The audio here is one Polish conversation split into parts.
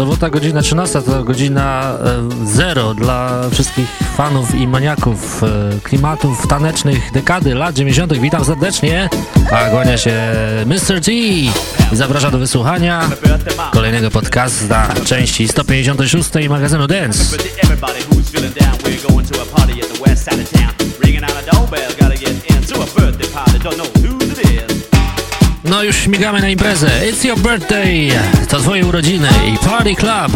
Sobota godzina 13 to godzina e, zero dla wszystkich fanów i maniaków e, klimatów tanecznych dekady lat 90. Witam serdecznie, a kłania się Mr. T i zaprasza do wysłuchania kolejnego podcasta części 156 magazynu Dance. No już śmigamy na imprezę. It's your birthday. To twoje urodziny i Party Club.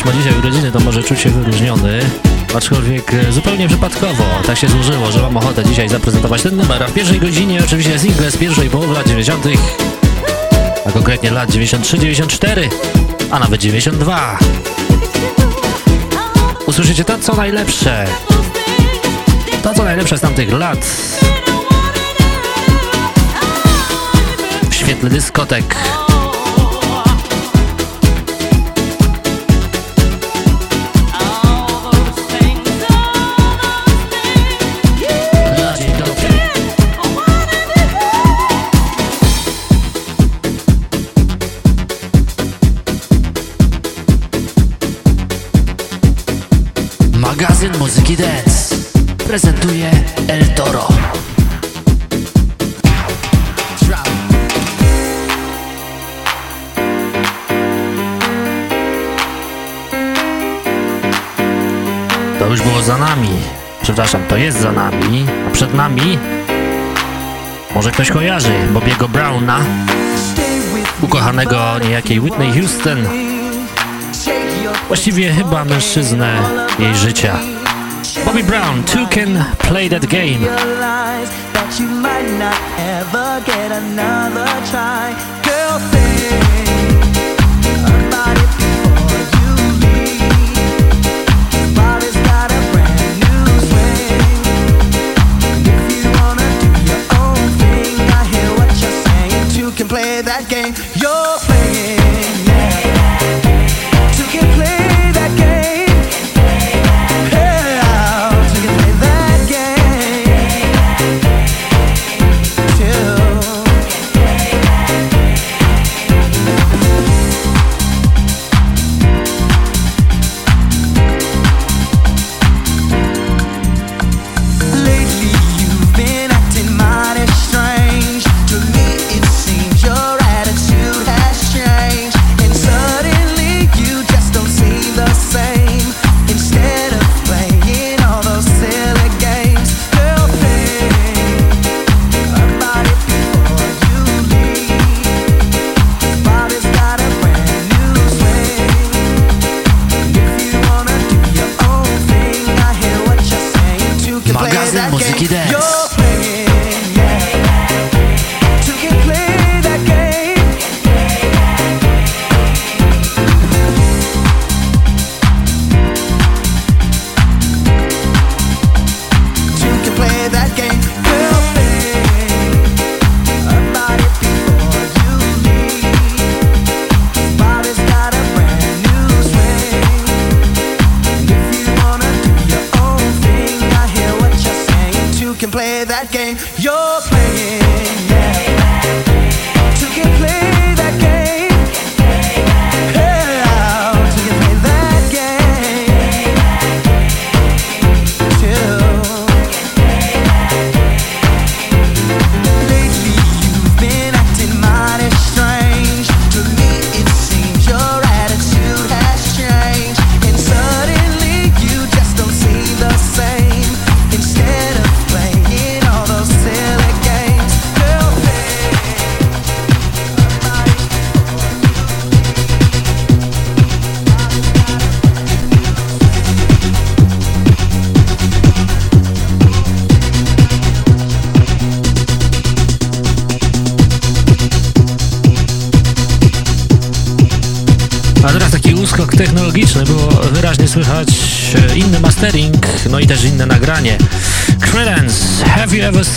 Ktoś ma dzisiaj urodziny, to może czuć się wyróżniony, aczkolwiek e, zupełnie przypadkowo tak się złożyło, że mam ochotę dzisiaj zaprezentować ten numer. A w pierwszej godzinie oczywiście single z pierwszej połowy lat 90., a konkretnie lat 93-94, a nawet 92. Usłyszycie to, co najlepsze. To, co najlepsze z tamtych lat. W świetle dyskotek. Muzyki dance prezentuje El Toro. To już było za nami. Przepraszam, to jest za nami, a przed nami może ktoś kojarzy Bobiego Browna, ukochanego niejakiej Whitney Houston, właściwie chyba mężczyznę jej życia. Bobby Brown, two can play that game. play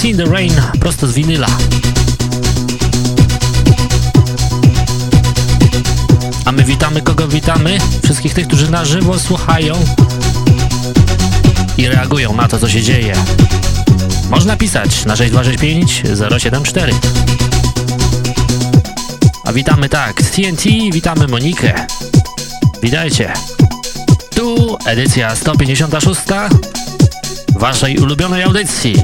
In the Rain prosto z winyla. A my witamy kogo witamy? Wszystkich tych, którzy na żywo słuchają i reagują na to, co się dzieje. Można pisać na 6265 074. A witamy tak, TNT witamy Monikę. Witajcie. Tu edycja 156 waszej ulubionej audycji.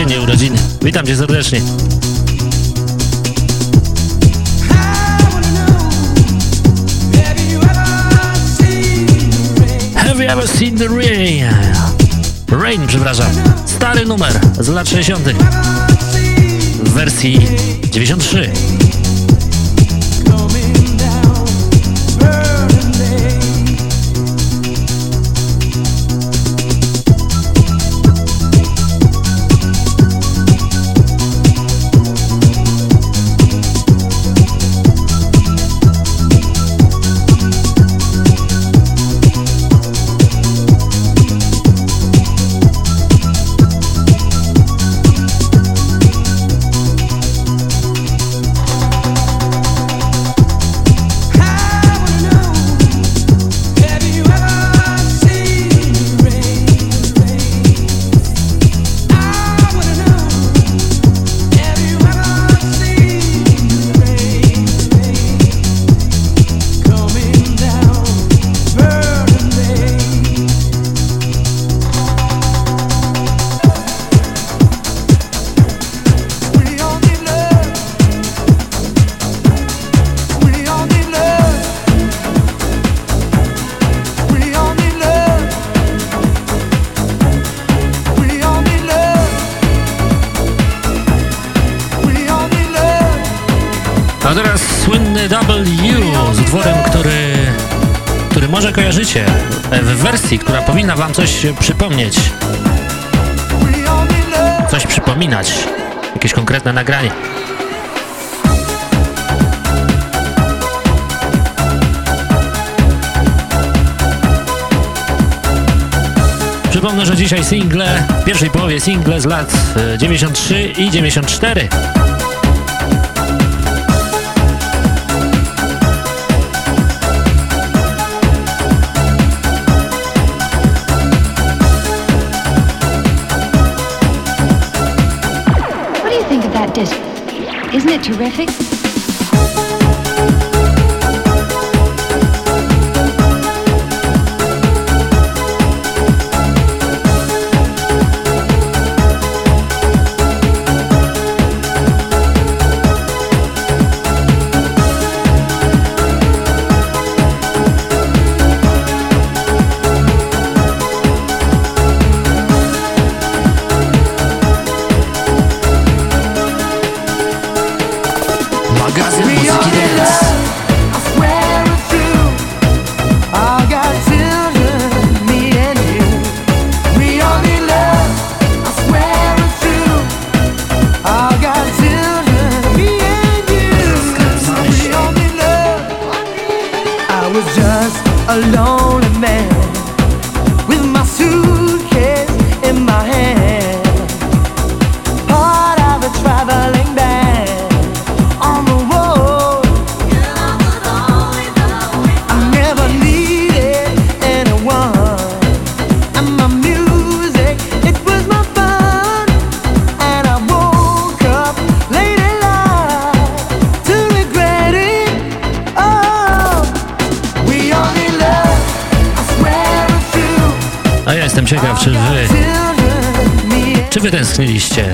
Codziennie urodziny. Witam cię serdecznie. Have you ever seen the rain? Rain, przepraszam. Stary numer z lat 60. w wersji 93. wam coś przypomnieć. Coś przypominać. Jakieś konkretne nagranie. Przypomnę, że dzisiaj single, w pierwszej połowie single z lat 93 e, i 94. terrific?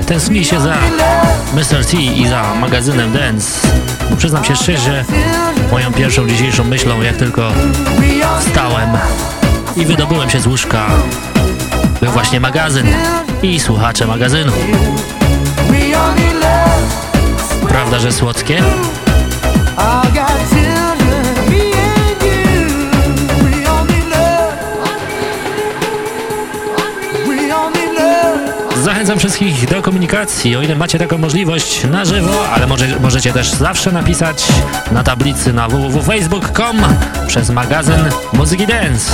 Tęskniliście za Mr. T i za magazynem Dance. Przyznam się szczerze, moją pierwszą dzisiejszą myślą, jak tylko wstałem i wydobyłem się z łóżka, był właśnie magazyn i słuchacze magazynu. Prawda, że słodkie? Zachęcam wszystkich do komunikacji, o ile macie taką możliwość na żywo, ale może, możecie też zawsze napisać na tablicy na www.facebook.com przez magazyn Muzyki Dance.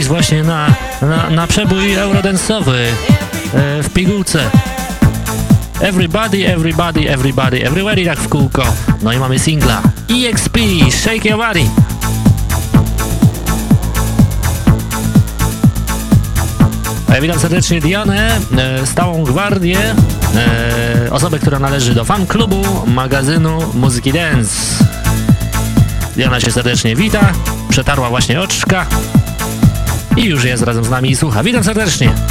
Przepis właśnie na, na, na przebój eurodensowy e, w pigułce. Everybody, everybody, everybody, everywhere tak w kółko. No i mamy singla EXP, Shake Your Body. A ja witam serdecznie Dianę, e, stałą gwardię, e, osobę, która należy do fan klubu magazynu Muzyki Dance. Diana się serdecznie wita, przetarła właśnie oczka i już jest razem z nami i słucha. Witam serdecznie!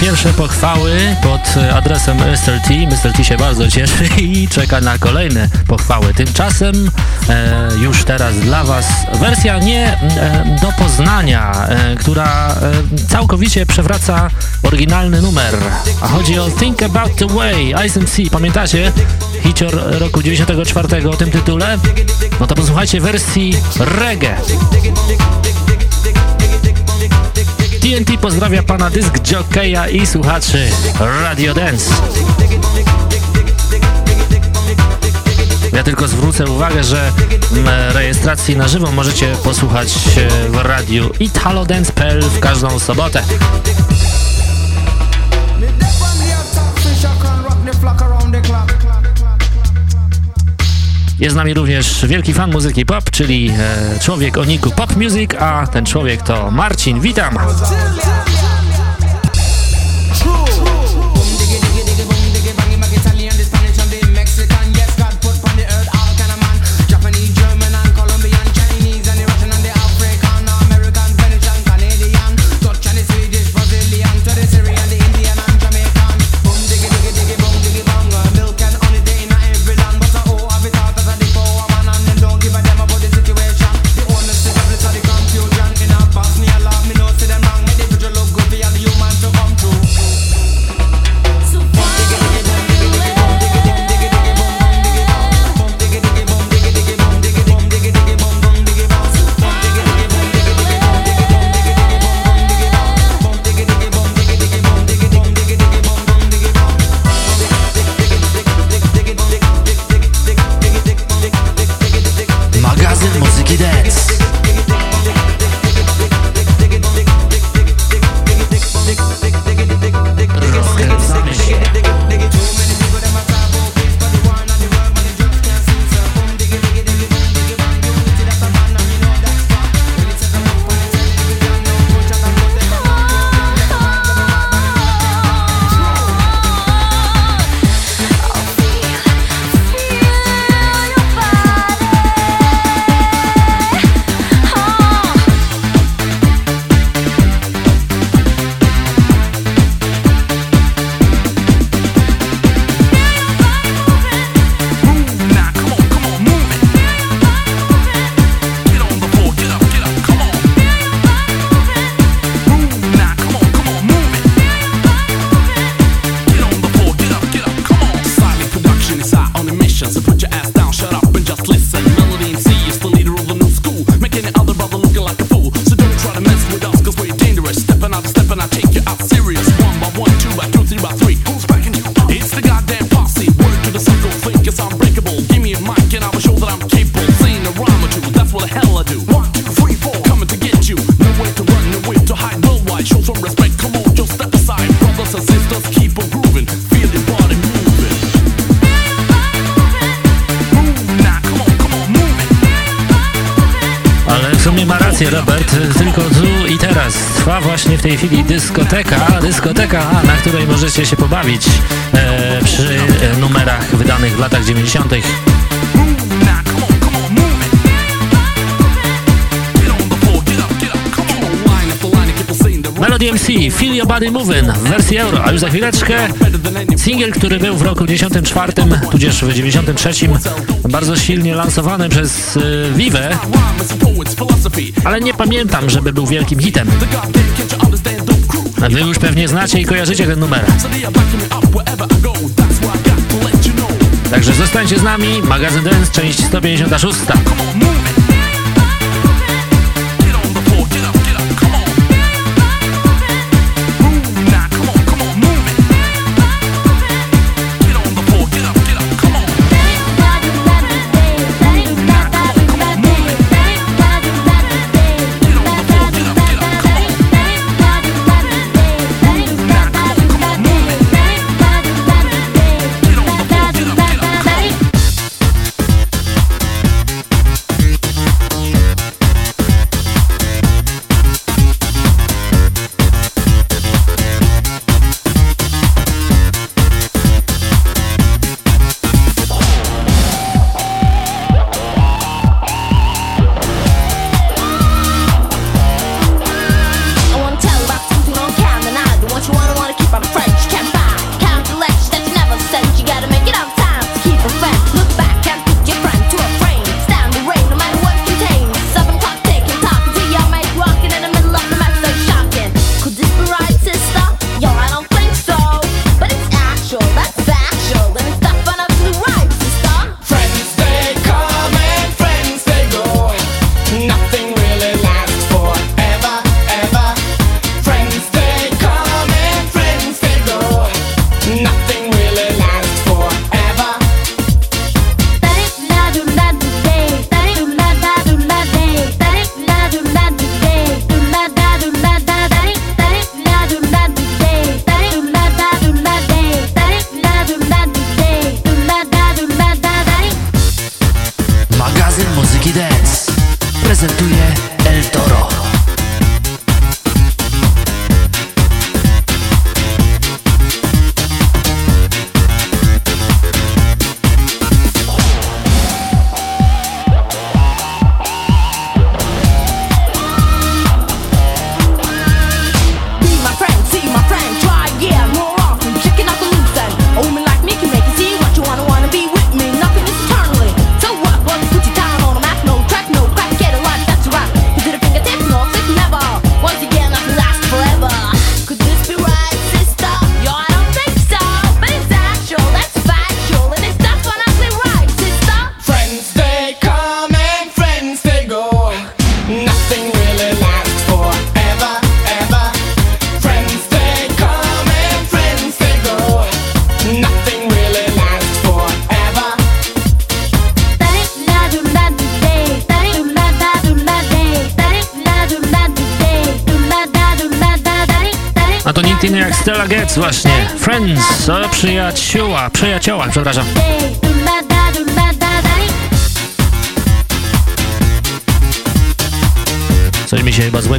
Pierwsze pochwały pod adresem Mr. T. Mr. T się bardzo cieszy i czeka na kolejne pochwały. Tymczasem e, już teraz dla Was wersja nie e, do poznania, e, która e, całkowicie przewraca oryginalny numer. A chodzi o Think About The Way, Ice MC. Pamiętacie? Hicior roku 94 o tym tytule? No to posłuchajcie wersji reggae. TNT pozdrawia pana dysk jockeya i słuchaczy Radio Dance. Ja tylko zwrócę uwagę, że rejestracji na żywo możecie posłuchać e, w radiu italodance.pl w każdą sobotę. Jest z nami również wielki fan muzyki pop, czyli e, człowiek o niku Pop Music, a ten człowiek to Marcin. Witam! Dyskoteka, dyskoteka, na której możecie się pobawić e, przy numerach wydanych w latach 90. Melody MC, Feel Your Body Moving w wersji euro, a już za chwileczkę singiel, który był w roku 94, tudzież w 93 bardzo silnie lansowany przez y, Vive, ale nie pamiętam, żeby był wielkim hitem. Wy już pewnie znacie i kojarzycie ten numer. Także zostańcie z nami, magazyn Dance, część 156.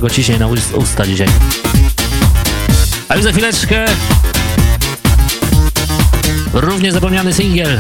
mi się chyba złego ciśnie na usta dzisiaj. A już za chwileczkę równie zapomniany singiel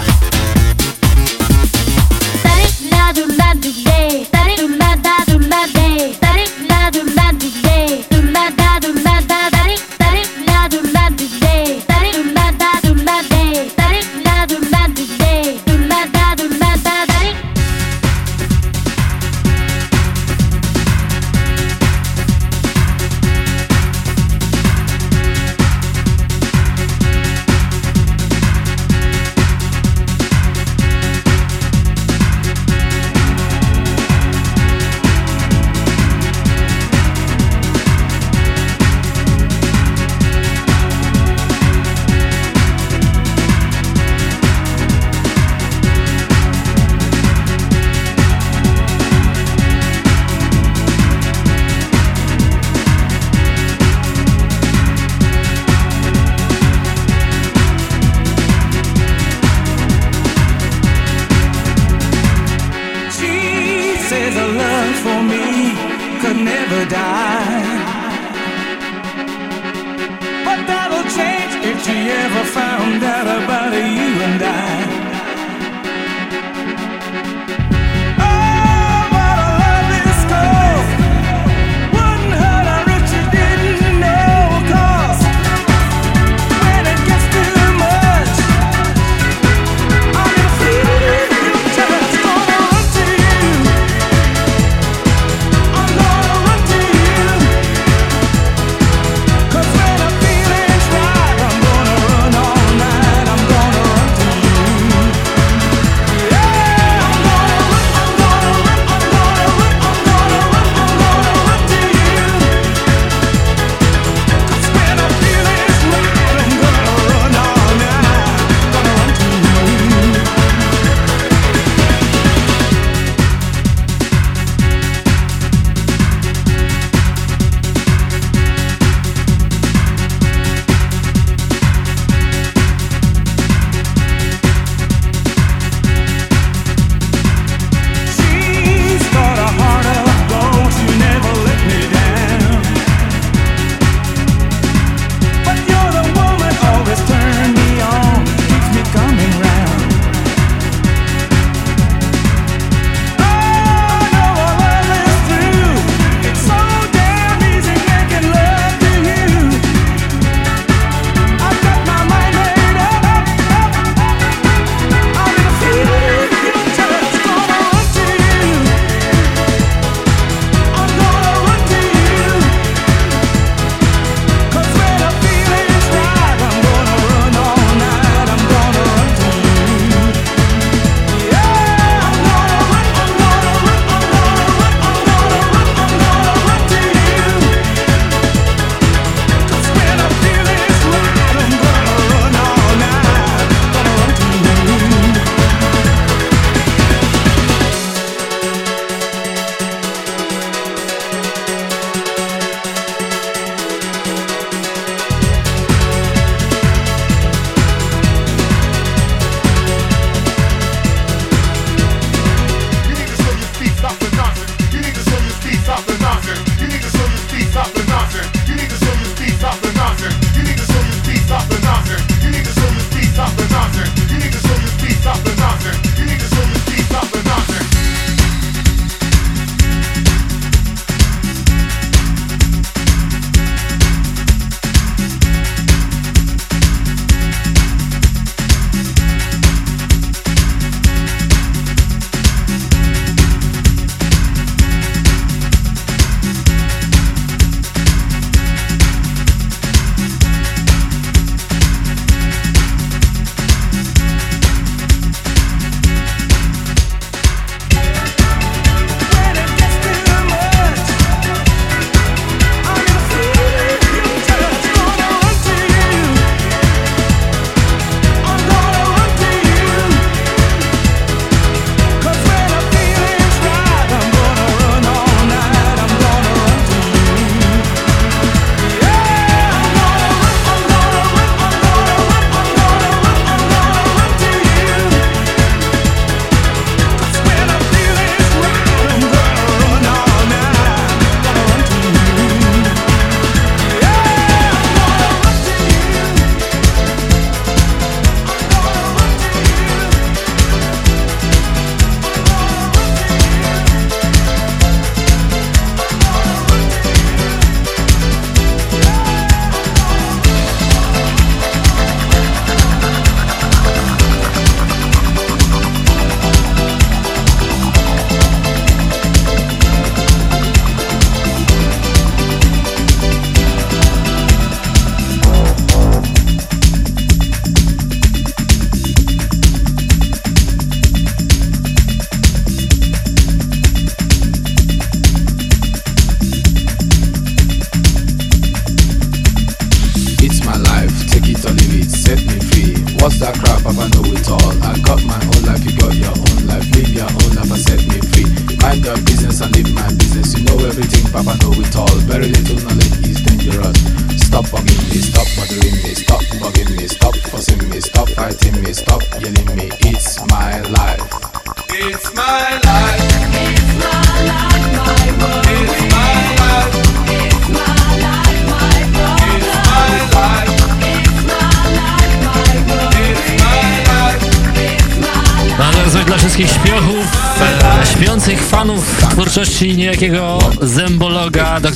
could never die. But that'll change if she ever found out about you and I.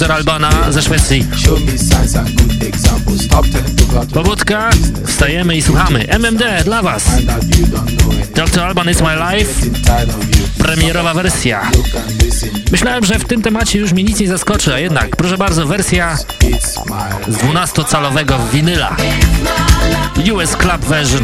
doktora Albana ze Szwecji. Pobudka, wstajemy i słuchamy. MMD dla Was. Dr. Alban is my life. Premierowa wersja. Myślałem, że w tym temacie już mnie nic nie zaskoczy, a jednak, proszę bardzo, wersja z 12-calowego winyla. US Club Version.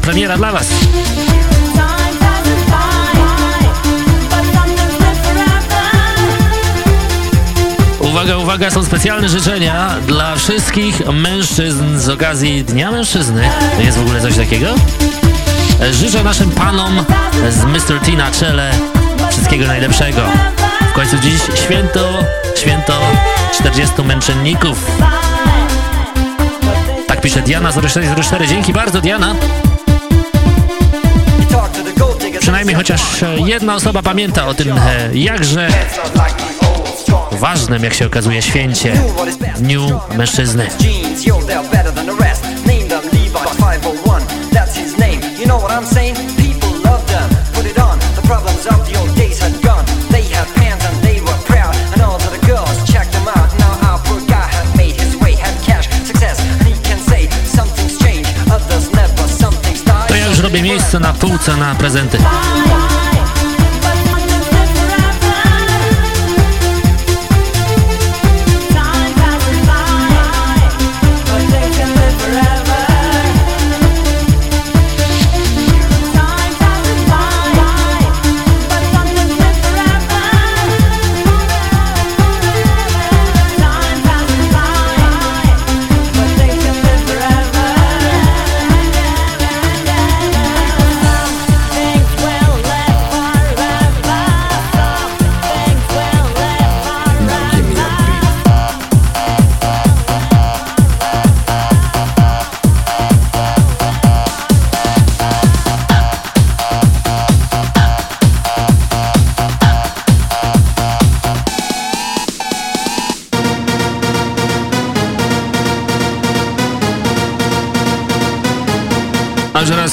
Premiera dla Was. Uwaga, uwaga, są specjalne życzenia dla wszystkich mężczyzn z okazji Dnia Mężczyzny. Jest w ogóle coś takiego? Życzę naszym panom z Mr. T na czele wszystkiego najlepszego. Końcu dziś święto, święto 40 męczenników. Tak pisze Diana 0404. Dzięki bardzo, Diana. Przynajmniej chociaż jedna osoba pamięta o tym e, jakże ważnym, jak się okazuje, święcie Dniu Mężczyzny. zrobię miejsce na półce na prezenty.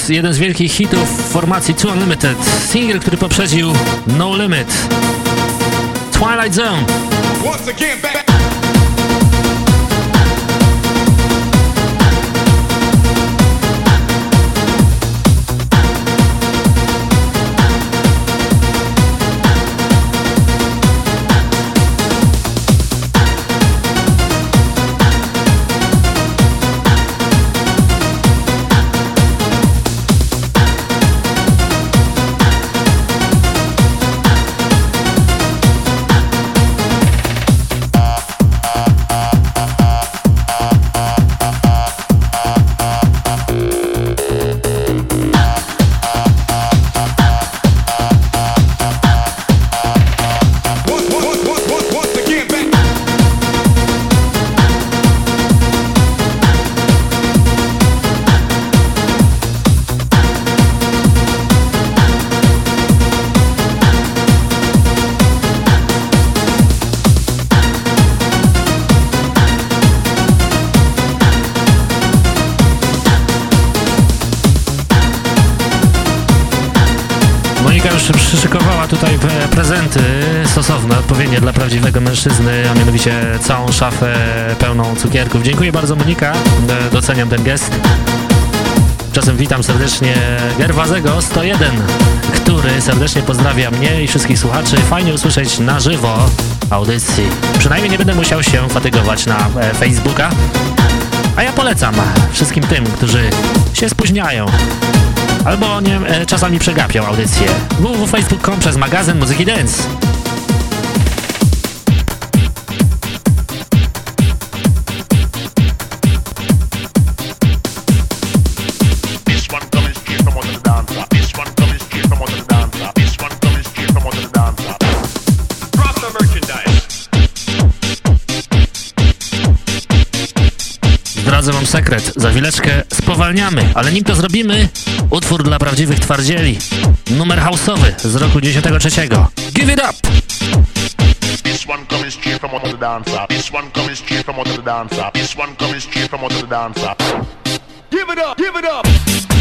Jeden z wielkich hitów formacji Two Unlimited. Single, który poprzedził No Limit. Twilight Zone. A mianowicie całą szafę pełną cukierków. Dziękuję bardzo Monika, doceniam ten gest. Czasem witam serdecznie Gerwazego 101, który serdecznie pozdrawia mnie i wszystkich słuchaczy. Fajnie usłyszeć na żywo audycji. Przynajmniej nie będę musiał się fatygować na e, Facebooka. A ja polecam wszystkim tym, którzy się spóźniają albo nie, e, czasami przegapią audycję. www.facebook.com przez magazyn Muzyki Dance. Zdradzę wam sekret, za chwileczkę spowalniamy, ale nim to zrobimy, utwór dla prawdziwych twardzieli. Numer houseowy z roku 93. Give it up! This one from the dancer. This one from the dancer. This one from the dancer. Give it up, give it up!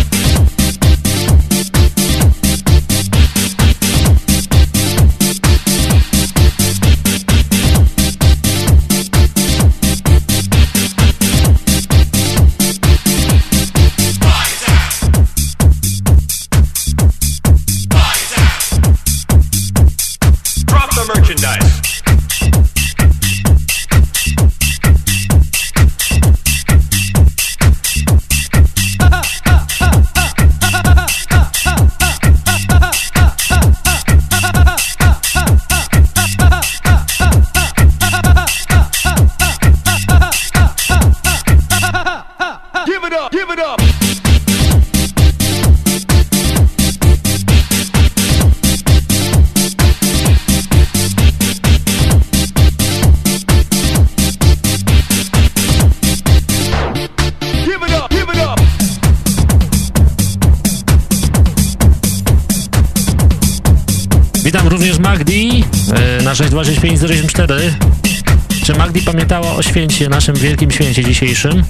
Pamiętała o święcie, naszym wielkim święcie dzisiejszym?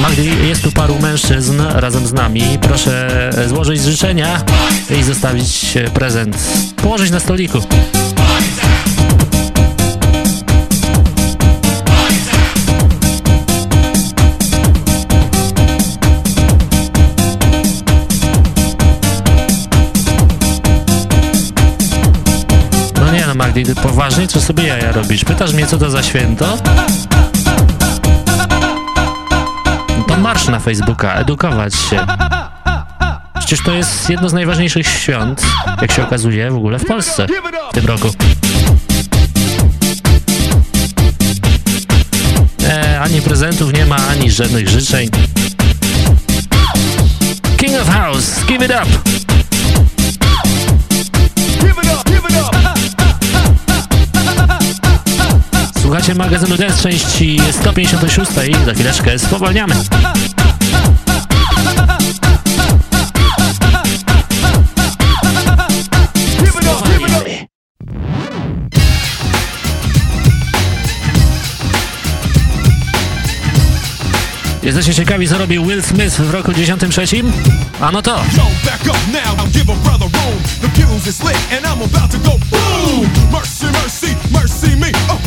Magdi, jest tu paru mężczyzn razem z nami. Proszę złożyć życzenia i zostawić prezent. Położyć na stoliku. Magdy, poważnie? Co sobie jaja robisz? Pytasz mnie, co to za święto? To marsz na Facebooka, edukować się. Przecież to jest jedno z najważniejszych świąt, jak się okazuje, w ogóle w Polsce w tym roku. E, ani prezentów nie ma, ani żadnych życzeń. King of House, give it up! Słuchacie magazynu Dance części 156. Za chwileczkę spowalniamy. Jesteście ciekawi, co robił Will Smith w roku 93? A no to!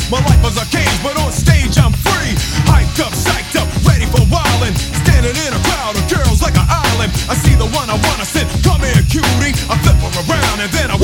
My life was a cage, but on stage I'm free. Hyped up, psyched up, ready for wildin'. Standing in a crowd of girls like an island. I see the one I wanna send. Come here, cutie. I flip her around and then I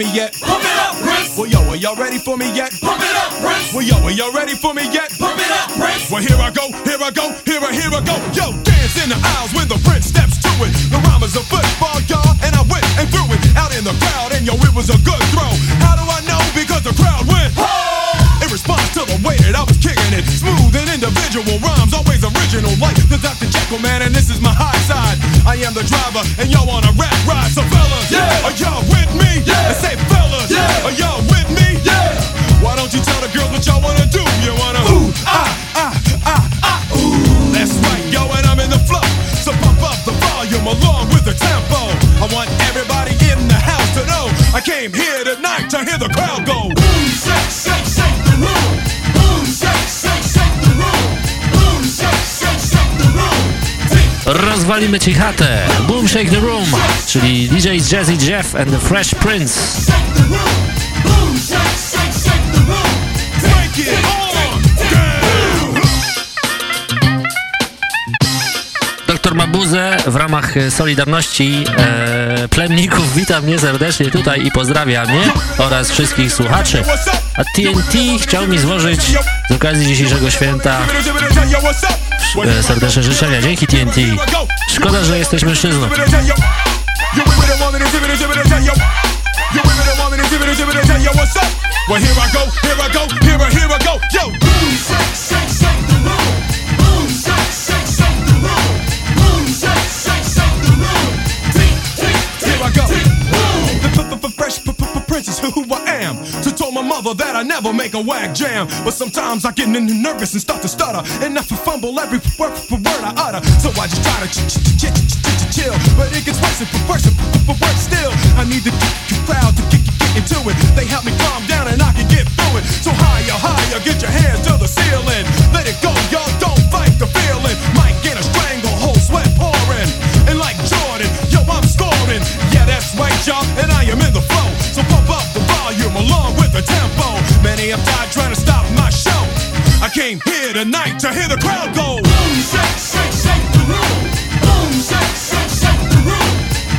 me yet? Pump it up, Prince. Well, yo, are y'all ready for me yet? Pump it up, Prince. Well, yo, are y'all ready for me yet? Pump it up, Prince. Well, here I go, here I go, here I, here I go. Yo, dance in the aisles when the Prince steps to it. The rhyme is a football, y'all, and I went and threw it out in the crowd, and yo, it was a good throw. How do I know? Because the crowd went, oh! In response to the way that I was kicking it, smooth and individual rhymes, always original, like the Dr. Jekyll man, and this is my high side. I am the driver, and y'all on a rap ride, so fellas, yeah, are y'all with Rozwalimy ci. Boom Shake the Room, czyli DJ Jazzy Jeff and the Fresh Prince. Doktor Mabuzę w ramach e, Solidarności e, Plemników wita mnie serdecznie tutaj i pozdrawia mnie oraz wszystkich słuchaczy. A TNT chciał mi złożyć z okazji dzisiejszego święta e, serdeczne życzenia. Dzięki TNT. Szkoda, że jesteś mężczyzną. Well, here I go, here I go, here I, here I go, yo! Mother that I never make a whack jam. But sometimes I get nervous and start to stutter. And I fumble every word, word I utter. So I just try to ch- ch- ch- ch- ch- ch- chill. But it gets worse and worse and worse still. I need the crowd to get, into it. They help me calm down and I can get through it. So higher, higher, get your hands to here tonight to hear the crowd go. Boom, shake, shake, shake the room. Boom, shake, shake, shake the room.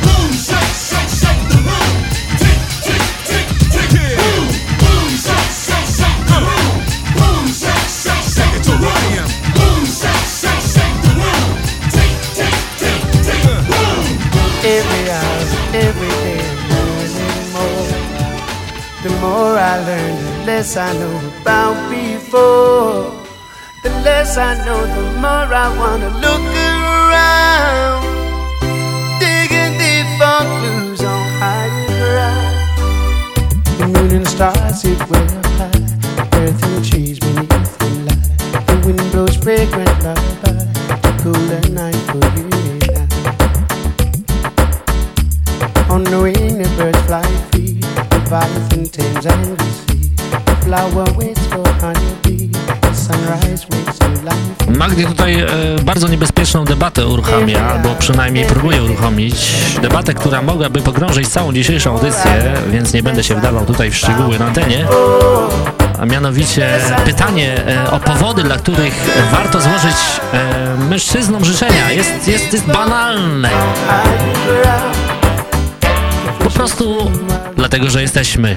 Boom, shake, shake, shake the room. Tick, tick, tick, tick, yeah. Boom, boom, shake, shake, shake the room. Boom, shake, shake, shake it to Ryan. Boom, shake, shake, shake the room. Tick, tick, tick, tick, uh. boom. Every hour, every day, learning more. The more I learn, the less I know about before. The less I know, the more I wanna look around. Digging deep for clues on higher ground. The moon and stars sit up high. Earth and trees beneath them lie. The wind blows fragrant lullaby. The night for you and I. On the wing, the birds fly free. Leviathan tames and the sea. The flower waits for honeybee. Magdi tutaj e, bardzo niebezpieczną debatę uruchamia, albo przynajmniej próbuje uruchomić. Debatę, która mogłaby pogrążyć całą dzisiejszą audycję, więc nie będę się wdawał tutaj w szczegóły na antenie. A mianowicie pytanie e, o powody, dla których warto złożyć e, mężczyznom życzenia. Jest, jest, jest banalne. Prostu dlatego, że jesteśmy.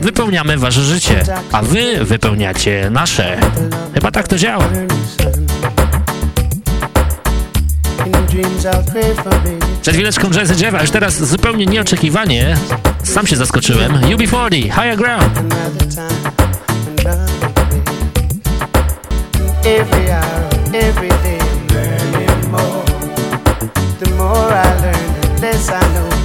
Wypełniamy wasze życie, a wy wypełniacie nasze. Chyba tak to działa. Przed chwileczką Jazzy Jeff, a już teraz zupełnie nieoczekiwanie, sam się zaskoczyłem. UB40, Higher Ground. Every hour, every day, I'm learning more. The more I learn, the less I know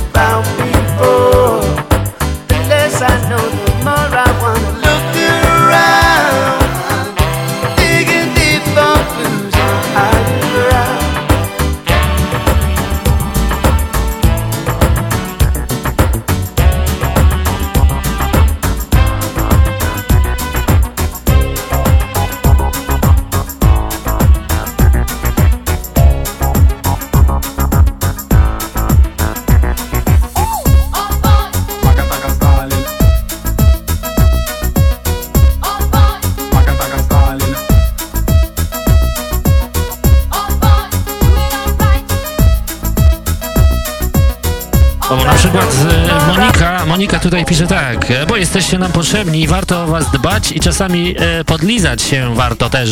tutaj pisze tak, e, bo jesteście nam potrzebni i warto o was dbać i czasami e, podlizać się warto też,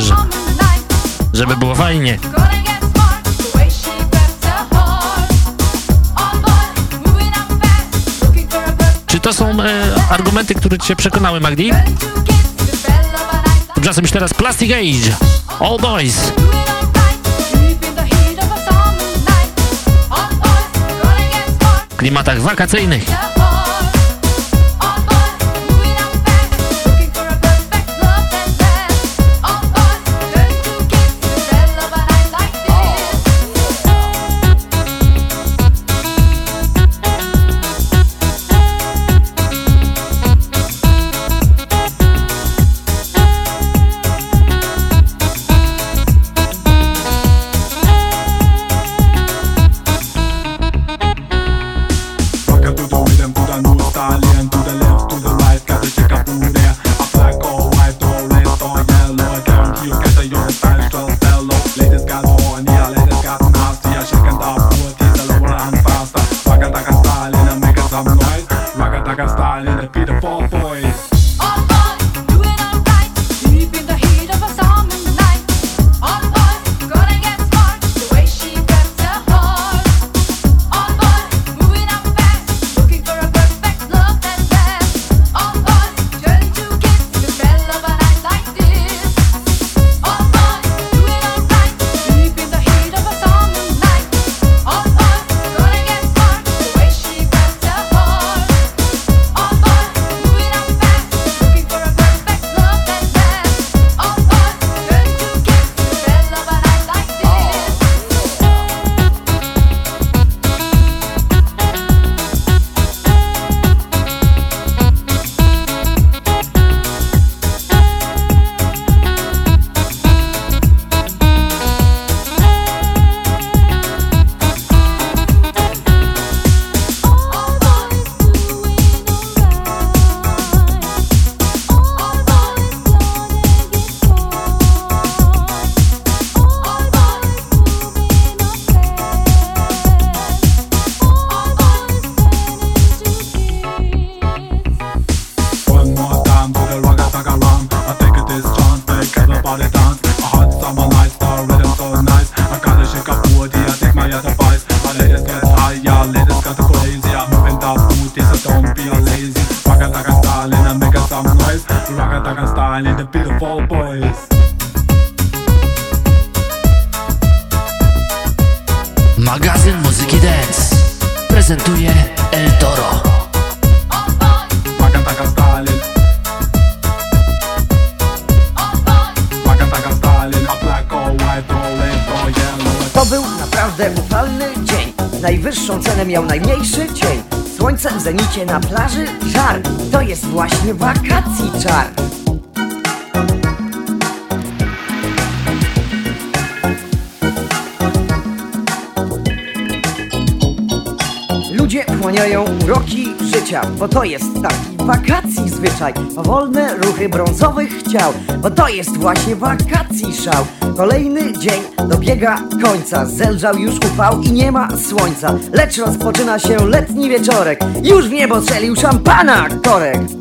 żeby było fajnie. Czy to są e, argumenty, które cię przekonały, Magdi? Tymczasem już teraz Plastic Age, All Boys. Klimatach wakacyjnych. Życia, bo to jest taki wakacji zwyczaj. Powolne ruchy brązowych ciał, bo to jest właśnie wakacji szał. Kolejny dzień dobiega końca, zelżał już upał i nie ma słońca. Lecz rozpoczyna się letni wieczorek, już w niebo strzelił szampana korek.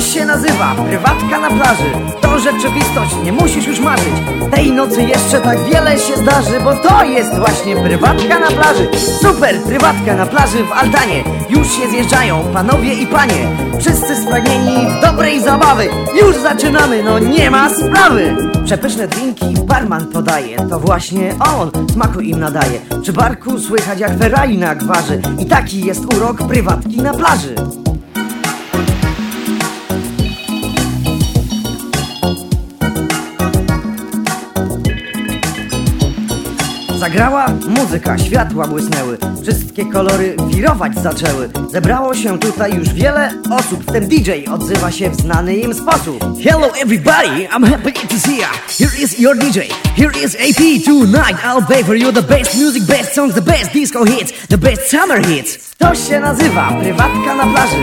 To się nazywa prywatka na plaży. To rzeczywistość, nie musisz już marzyć. Tej nocy jeszcze tak wiele się zdarzy Bo to jest właśnie prywatka na plaży. Super prywatka na plaży w Altanie. Już się zjeżdżają panowie i panie. Wszyscy spragnieni dobrej zabawy. Już zaczynamy, no nie ma sprawy. Przepyszne drinki barman podaje. To właśnie on smaku im nadaje. Przy barku słychać jak Ferrari na gwarzy. I taki jest urok prywatki na plaży Zagrała muzyka, światła błysnęły Wszystkie kolory wirować zaczęły. Zebrało się tutaj już wiele osób tym DJ odzywa się w znany im sposób. Hello everybody, I'm happy to see ya. Here is your DJ, here is AP Tonight. I'll play for you the best music, best songs The best disco hits, the best summer hits. To się nazywa prywatka na plaży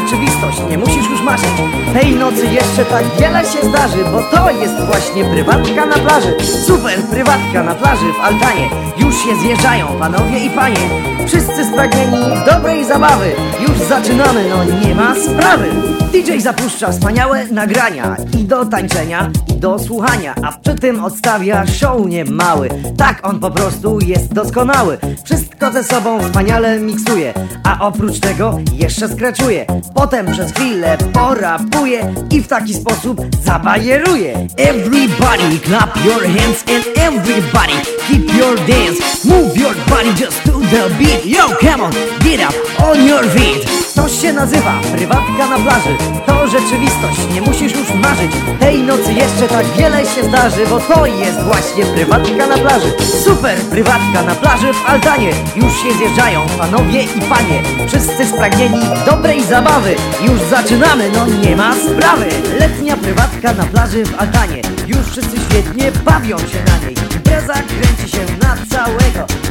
rzeczywistość, nie musisz już marzyć. Tej nocy jeszcze tak wiele się zdarzy Bo to jest właśnie prywatka na plaży. Super prywatka na plaży w Altanie. Już się zjeżdżają panowie i panie. Wszyscy spragnieni dobrej zabawy. Już zaczynamy, no nie ma sprawy. DJ zapuszcza wspaniałe nagrania I do tańczenia, i do słuchania. A przy tym odstawia show niemały. Tak on po prostu jest doskonały. Wszystko ze sobą wspaniale miksuje. A oprócz tego jeszcze skraczuje Potem przez chwilę porapuje I w taki sposób zabajeruje. Everybody clap your hands And everybody keep your dance. Move your body just to the beat. Yo, come on, get up on your feet to się nazywa prywatka na plaży. To rzeczywistość, nie musisz już marzyć. Tej nocy jeszcze tak wiele się zdarzy Bo to jest właśnie prywatka na plaży. Super prywatka na plaży w Altanie. Już się zjeżdżają panowie i panie. Wszyscy spragnieni dobrej zabawy. Już zaczynamy, no nie ma sprawy. Letnia prywatka na plaży w Altanie. Już wszyscy świetnie bawią się na niej. Impreza kręci się na całego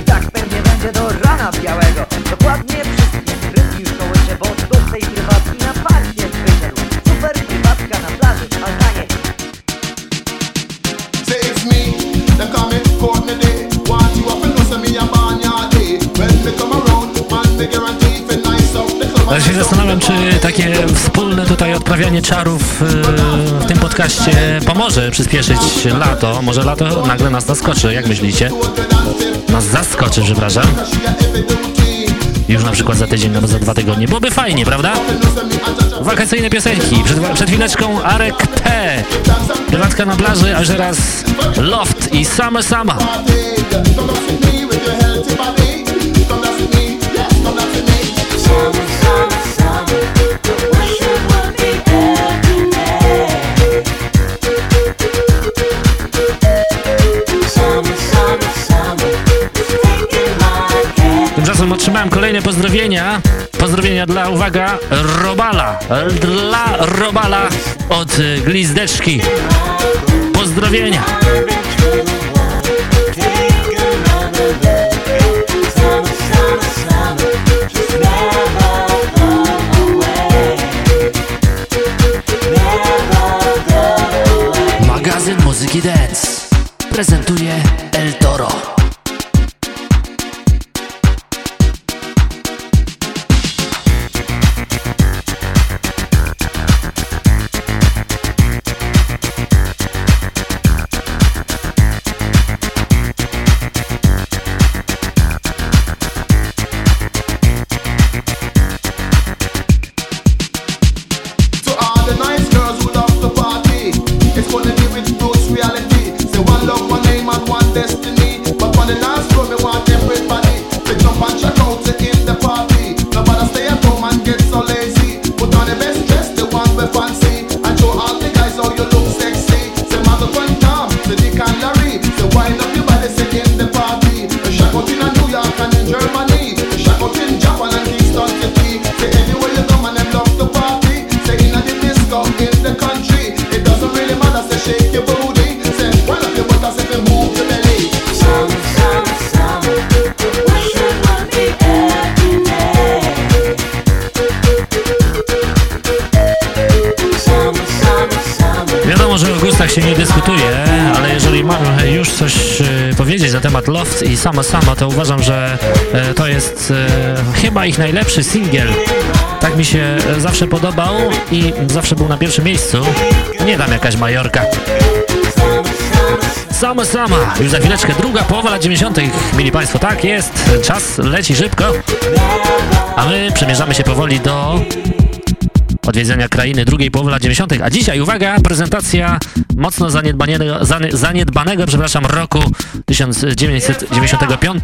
zastanawiam, czy takie wspólne tutaj odprawianie czarów e, w tym podcaście pomoże przyspieszyć lato. Może lato nagle nas zaskoczy, jak myślicie? Nas zaskoczy, przepraszam. Już na przykład za tydzień albo za dwa tygodnie. Byłoby fajnie, prawda? Wakacyjne piosenki. Przed, przed chwileczką Arek T. Prywatka na plaży, a już teraz Loft i Same Sama. Otrzymałem kolejne pozdrowienia. Pozdrowienia dla, uwaga, Robala. Dla Robala od y, Glizdeczki. Pozdrowienia. Magazyn muzyki dance prezentuje temat Loft i Sama Sama, to uważam, że e, to jest e, chyba ich najlepszy singiel. Tak mi się e, zawsze podobał i zawsze był na pierwszym miejscu. Nie dam jakaś majorka. Sama Sama, już za chwileczkę druga połowa lat 90. Mili Państwo, tak jest, czas leci szybko, a my przemierzamy się powoli do odwiedzenia krainy drugiej połowy lat 90. A dzisiaj, uwaga, prezentacja mocno zaniedbanego, zaniedbanego przepraszam, roku 1995.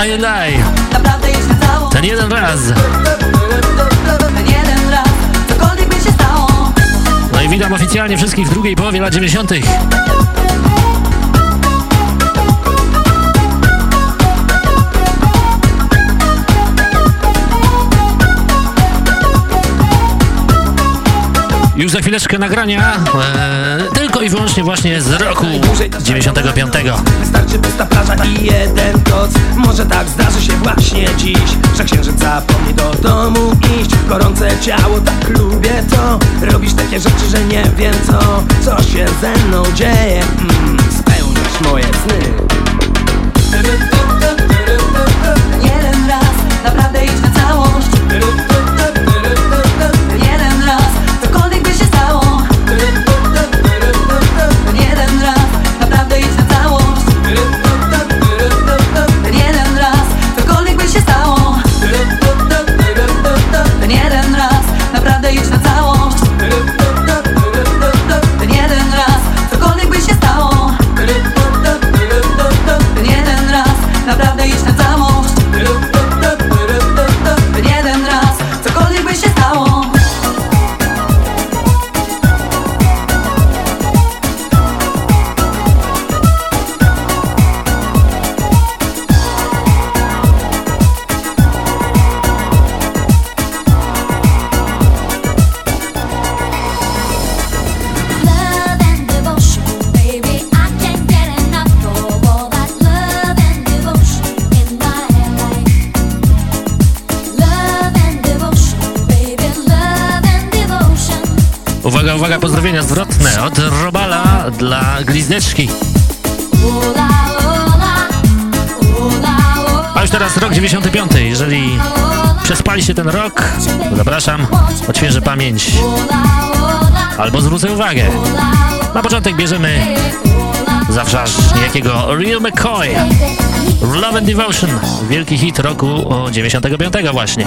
Jest cało. Ten jeden raz. No i witam oficjalnie wszystkich w drugiej połowie lat 90. Już za chwileczkę nagrania, e, wyłącznie właśnie z roku 95. Wystarczy pusta plaża i jeden koc. Może tak zdarzy się właśnie dziś. Że księżyc zapomni do domu iść. Gorące ciało, tak lubię to. Robisz takie rzeczy, że nie wiem co Co się ze mną dzieje. Mm, Spełniasz moje sny. Jeden raz Naprawdę idź na całość pozdrowienia zwrotne od Robala dla Glizneczki. A już teraz rok 95, jeżeli przespaliście ten rok, zapraszam, odświeżę pamięć albo zwrócę uwagę. Na początek bierzemy zawsze niejakiego Real McCoy Love and Devotion, wielki hit roku 95 właśnie.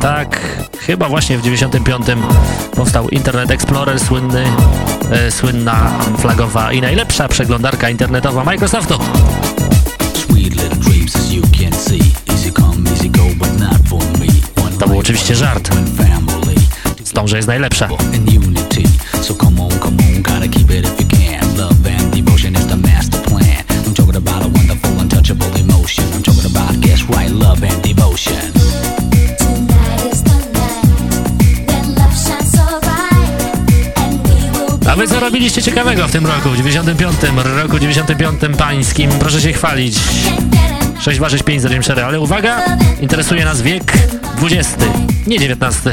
Tak, chyba właśnie w 95 powstał Internet Explorer, słynny, e, słynna flagowa i najlepsza przeglądarka internetowa Microsoftu. To był oczywiście żart z tą, że jest najlepsza. robiliście ciekawego w tym roku, w 95, roku 95 pańskim? Proszę się chwalić. 6, 6, 5, zerwiem 6265074, ale uwaga, interesuje nas wiek 20, nie 19.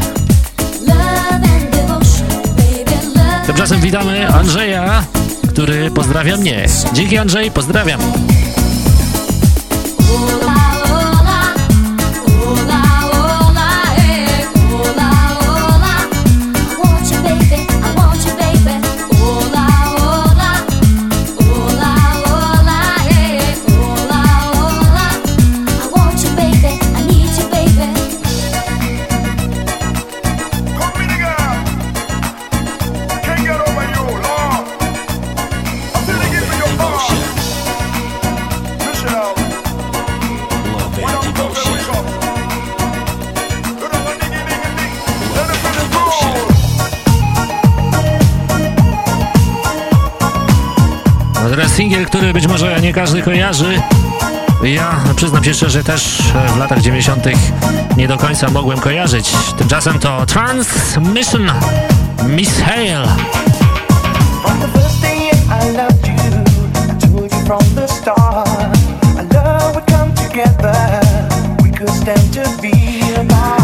Tymczasem witamy Andrzeja, który pozdrawia mnie. Dzięki Andrzej, pozdrawiam. może nie każdy kojarzy. Ja przyznam się szczerze, też w latach 90. nie do końca mogłem kojarzyć. Tymczasem to Transmission Miss Hale. together, we could stand to be alive.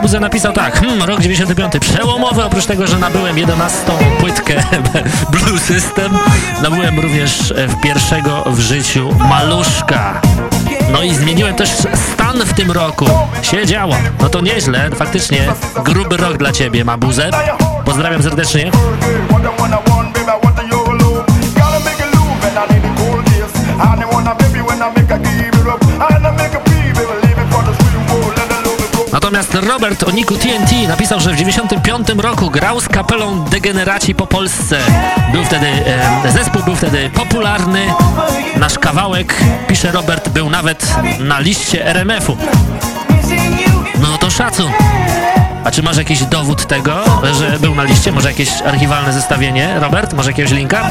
Mabuza napisał tak, hmm, rok 95, przełomowy, oprócz tego, że nabyłem 11 płytkę Blue System, nabyłem również e, w pierwszego w życiu maluszka. No i zmieniłem też stan w tym roku. Się działo. No to nieźle, faktycznie gruby rok dla Ciebie, Mabuzę. Pozdrawiam serdecznie. Robert o Niku TNT napisał, że w 95 roku grał z kapelą Degeneraci po Polsce. Był wtedy, e, zespół był wtedy popularny. Nasz kawałek, pisze Robert, był nawet na liście RMF-u. No to szacun. A czy masz jakiś dowód tego, że był na liście? Może jakieś archiwalne zestawienie, Robert? Może jakiegoś linka?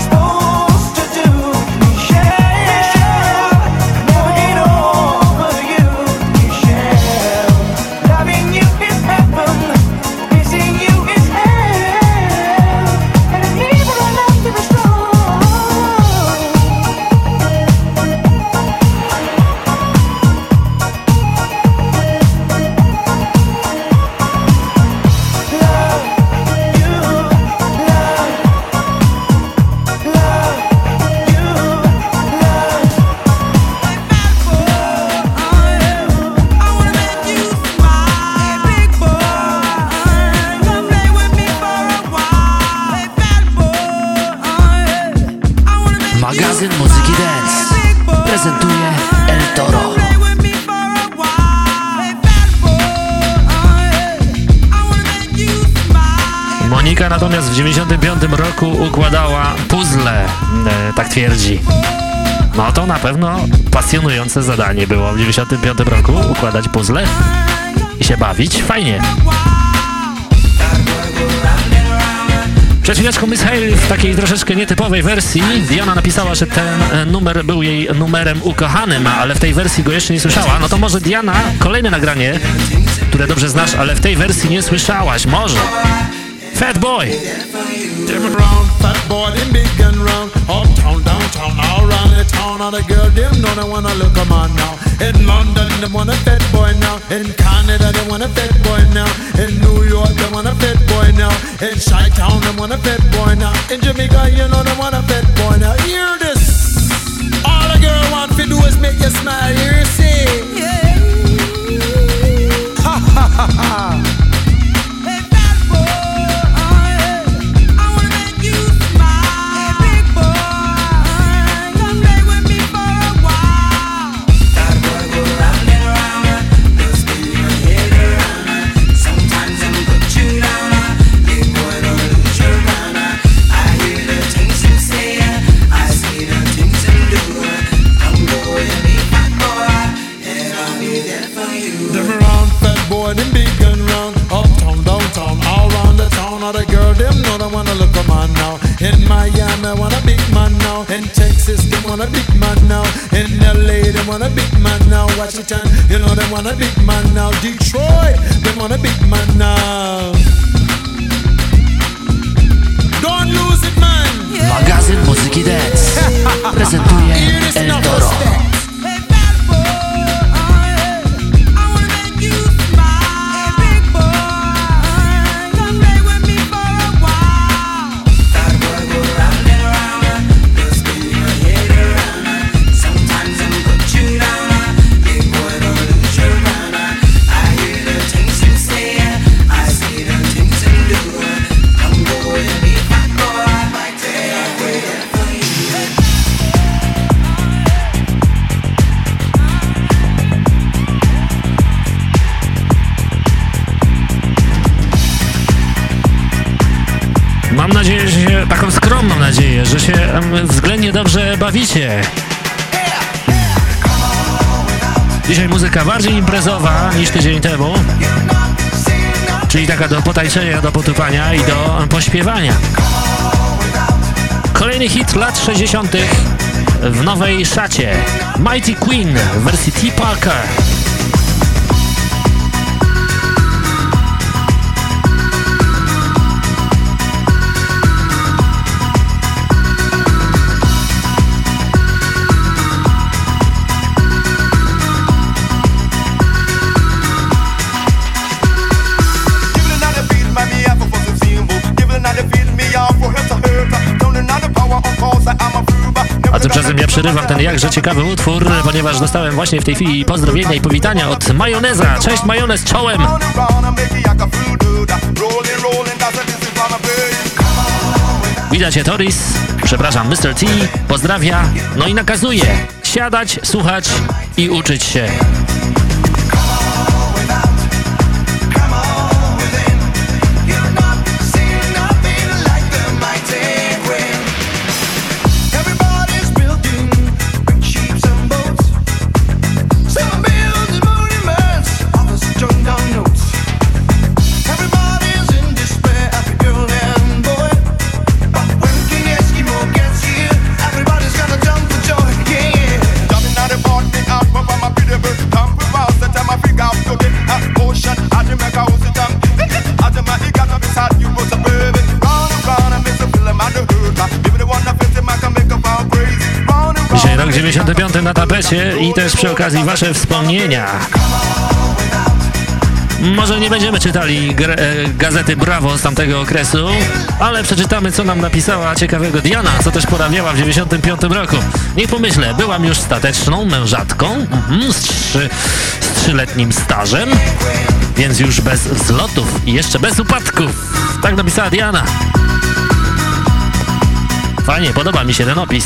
W 95 roku układała puzzle, e, tak twierdzi. No to na pewno pasjonujące zadanie było w 95 roku układać puzzle i się bawić. Fajnie. Przed chwileczką Miss Hale w takiej troszeczkę nietypowej wersji. Diana napisała, że ten e, numer był jej numerem ukochanym, ale w tej wersji go jeszcze nie słyszała. No to może Diana, kolejne nagranie, które dobrze znasz, ale w tej wersji nie słyszałaś. Może. Fat Boy. Them brown fat boy, them big and round. Uptown, downtown, all around the town. All the girl, them know they wanna look a man now. In London, they want a fat boy now. In Canada, they want a fat boy now. In New York, they want a fat boy now. In Chi Town, they want a fat boy now. In Jamaica, you know they want a fat boy now. Hear this? All a girl want to do is make you smile. Hear You see? Want a big man now. In LA, they want a big man now. Washington, you know they want a big man now. Detroit, they want a big man now. Don't lose it, man. Magazyn Muzyki Dance prezentuje El Toro. Bawicie. Dzisiaj muzyka bardziej imprezowa niż tydzień temu. Czyli taka do potańczenia, do potupania i do pośpiewania. Kolejny hit lat 60. w nowej szacie. Mighty Queen w wersji T. Parker. Przerywam ten jakże ciekawy utwór, ponieważ dostałem właśnie w tej chwili pozdrowienia i powitania od Majoneza. Cześć Majonez, czołem! Widać je Toris, przepraszam, Mr. T, pozdrawia, no i nakazuje siadać, słuchać i uczyć się. Na tapecie i też przy okazji wasze wspomnienia. Może nie będziemy czytali e, gazety Brawo z tamtego okresu, ale przeczytamy, co nam napisała ciekawego Diana, co też porabiała w 95 roku. Niech pomyślę, byłam już stateczną mężatką mhm, z, trzy, z trzyletnim stażem, więc już bez wzlotów i jeszcze bez upadków. Tak napisała Diana. Fajnie, podoba mi się ten opis.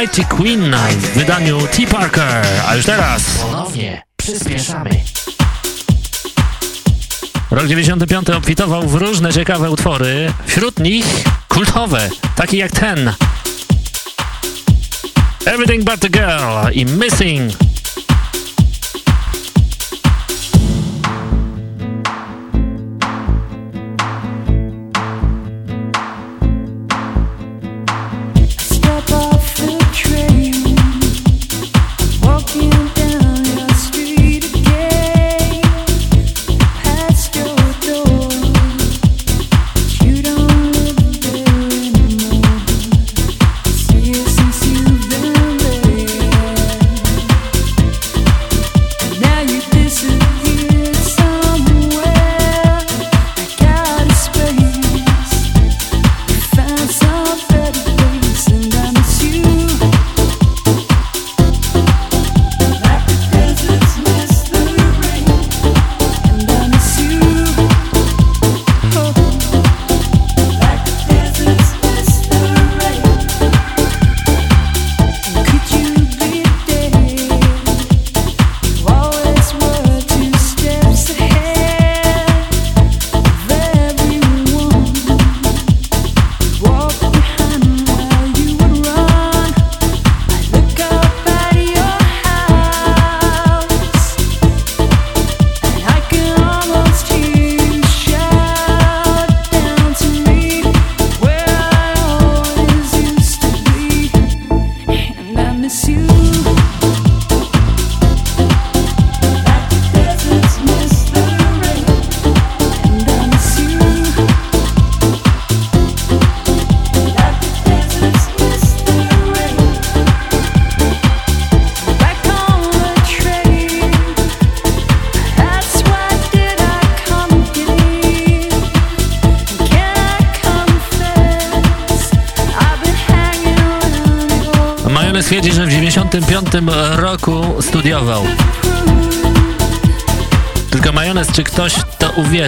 Mighty Queen w wydaniu T. Parker, a już teraz Ponownie przyspieszamy. rok 95 obfitował w różne ciekawe utwory, wśród nich kultowe, takie jak ten Everything But The Girl i Missing.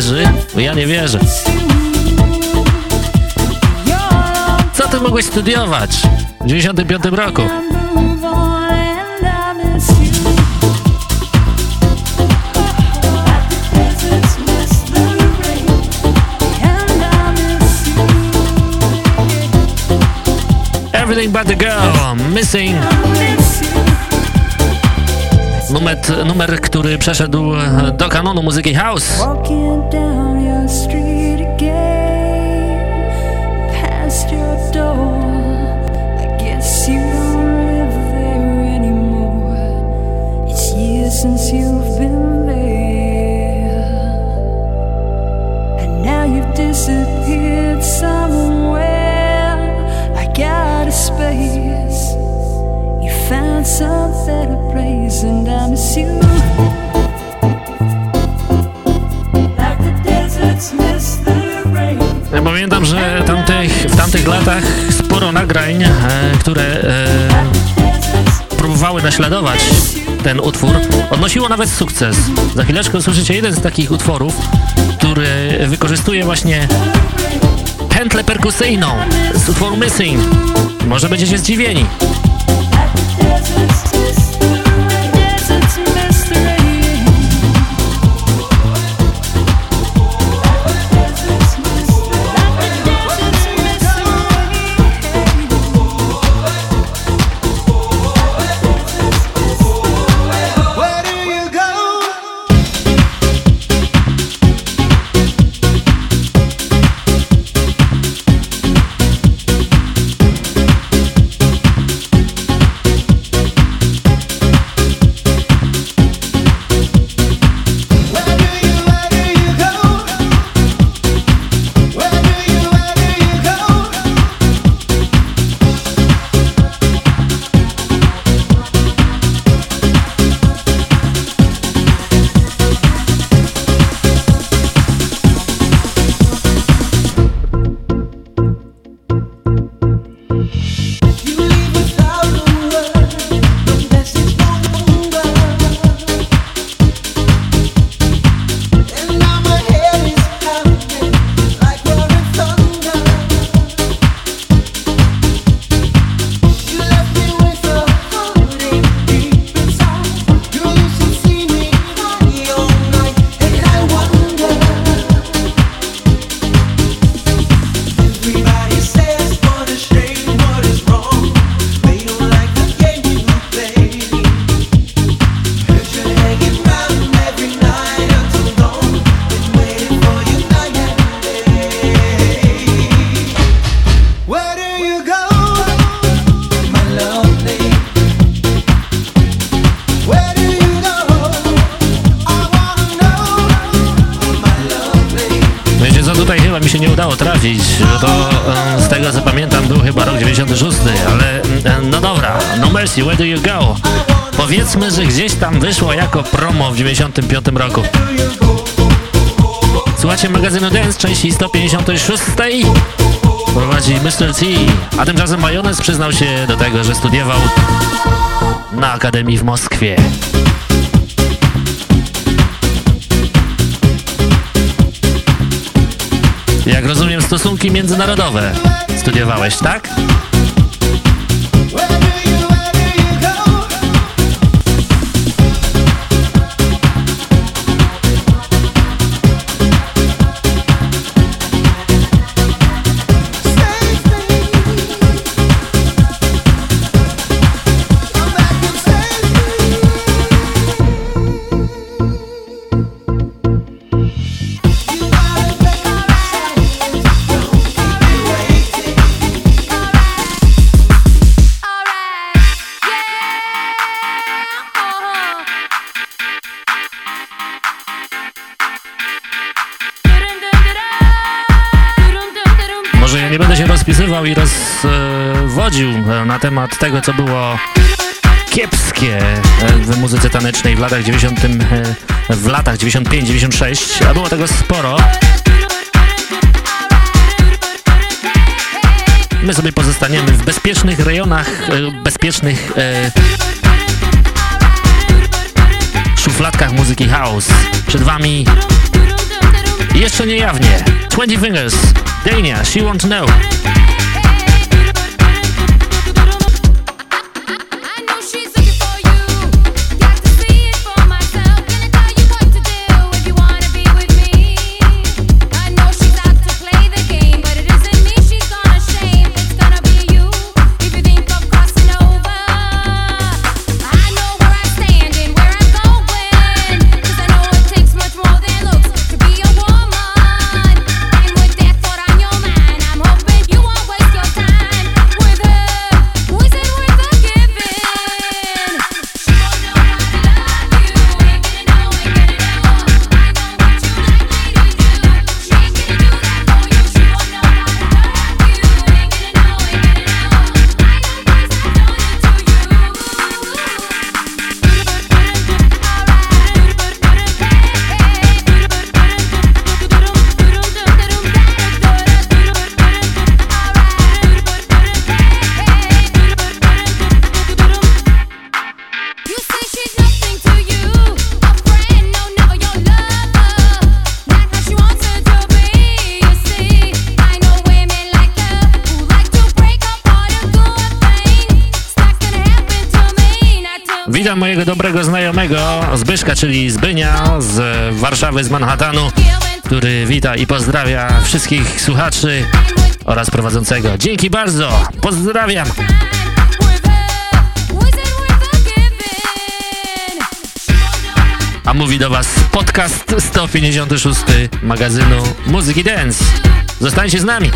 To uwierzy? Bo ja nie wierzę. Co ty mogłeś studiować? w 95 roku. Everything but the girl, missing. Numer, numer, który przeszedł do kanonu muzyki house. Sporo nagrań, e, które e, próbowały naśladować ten utwór, odnosiło nawet sukces. Za chwileczkę usłyszycie jeden z takich utworów, który wykorzystuje właśnie pętlę perkusyjną z utworu Missing. Może będziecie zdziwieni. 95 roku. Słuchajcie magazynu Dance części 156. Prowadzi Mr. T, a tymczasem Majonez przyznał się do tego, że studiował na Akademii w Moskwie. Jak rozumiem, stosunki międzynarodowe studiowałeś, tak? Temat tego, co było kiepskie w muzyce tanecznej w latach 90. e, w latach 95-96, a było tego sporo. My sobie pozostaniemy w bezpiecznych rejonach, e, bezpiecznych e, szufladkach muzyki house. Przed wami jeszcze niejawnie 20 Fingers, Dania, She Won't Know. Zbyszka, czyli Zbynia z Warszawy, z Manhattanu, który wita i pozdrawia wszystkich słuchaczy oraz prowadzącego. Dzięki bardzo, pozdrawiam! A mówi do Was podcast 156 magazynu Muzyki Dance. Zostańcie z nami!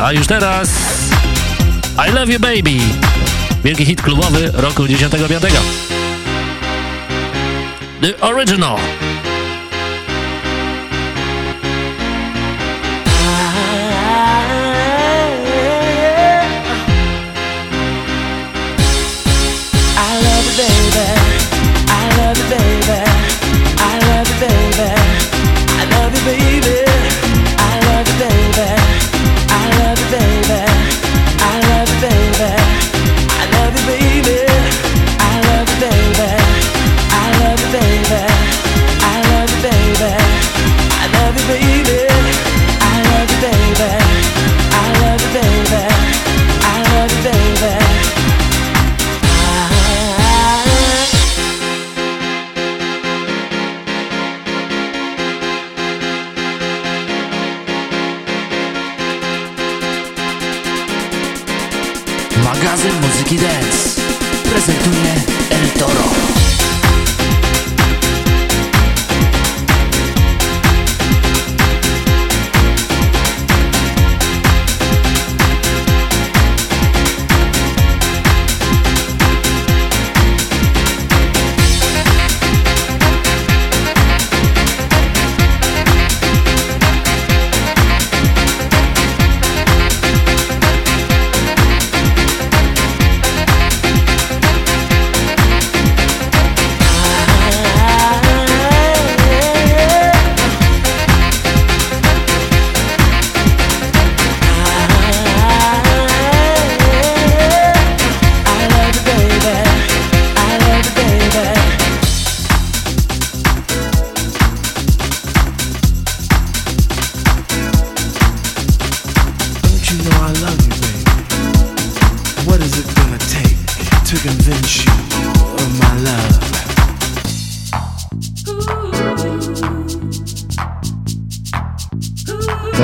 a już teraz I Love You Baby, wielki hit klubowy roku 95. The Original.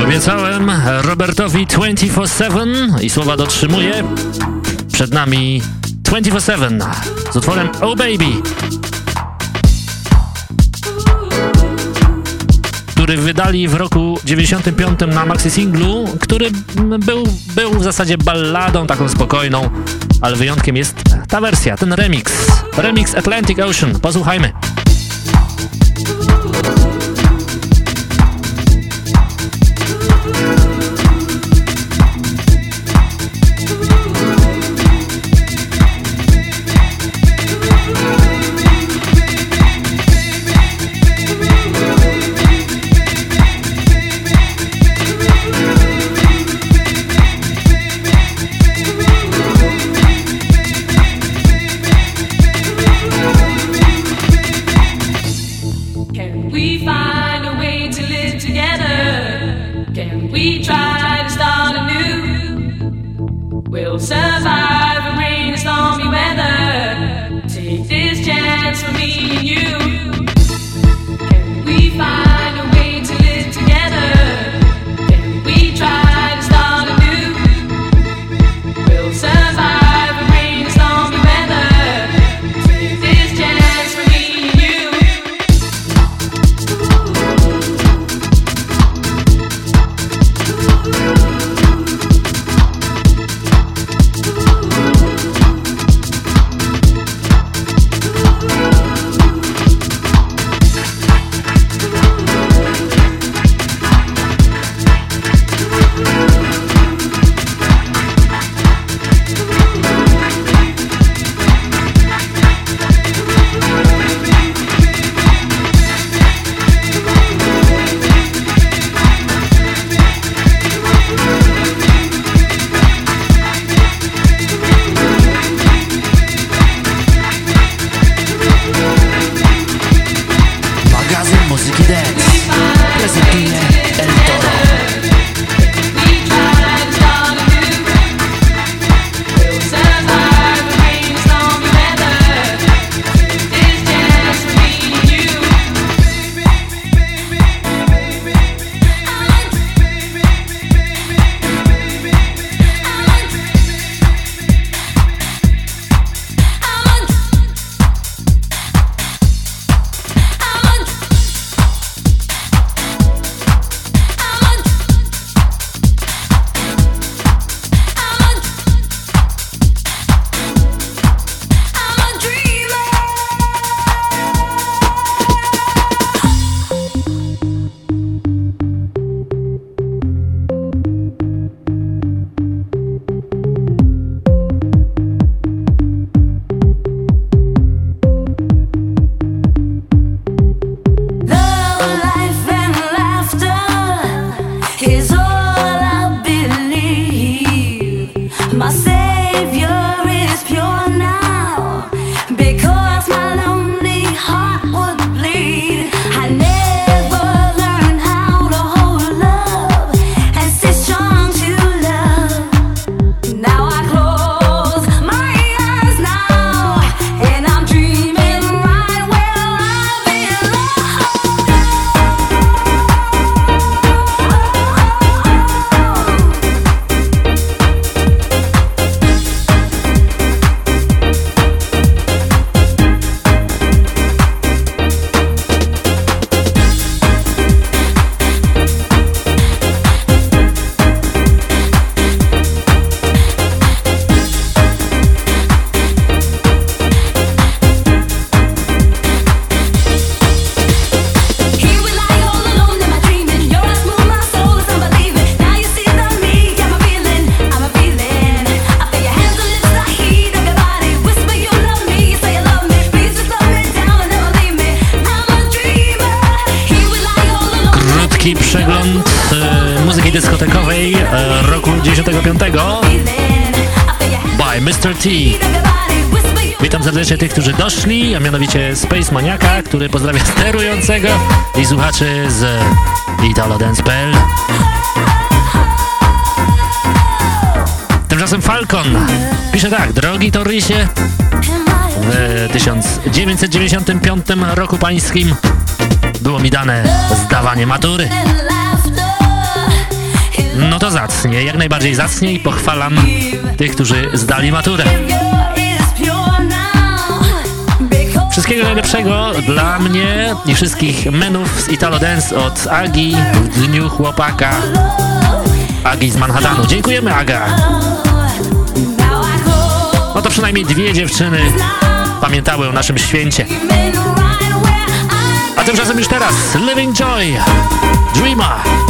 Obiecałem Robertowi 24-7 i słowa dotrzymuję. Przed nami 24-7 z utworem Oh Baby, który wydali w roku 95 na maxi singlu, który był, był w zasadzie balladą taką spokojną, ale wyjątkiem jest ta wersja, ten remix. Remix Atlantic Ocean. Posłuchajmy. doszli, a mianowicie Space Maniaka, który pozdrawia sterującego i słuchaczy z italodance.pl. Tymczasem Falcon pisze tak, drogi Torrisie, w 1995 roku pańskim było mi dane zdawanie matury. No to zacnie, jak najbardziej zacnie i pochwalam tych, którzy zdali maturę. Wszystkiego najlepszego dla mnie i wszystkich menów z Italo Dance od Agi w dniu chłopaka. Agi z Manhattanu. Dziękujemy, Aga. No to przynajmniej dwie dziewczyny pamiętały o naszym święcie. A tymczasem już teraz Living Joy, Dreamer.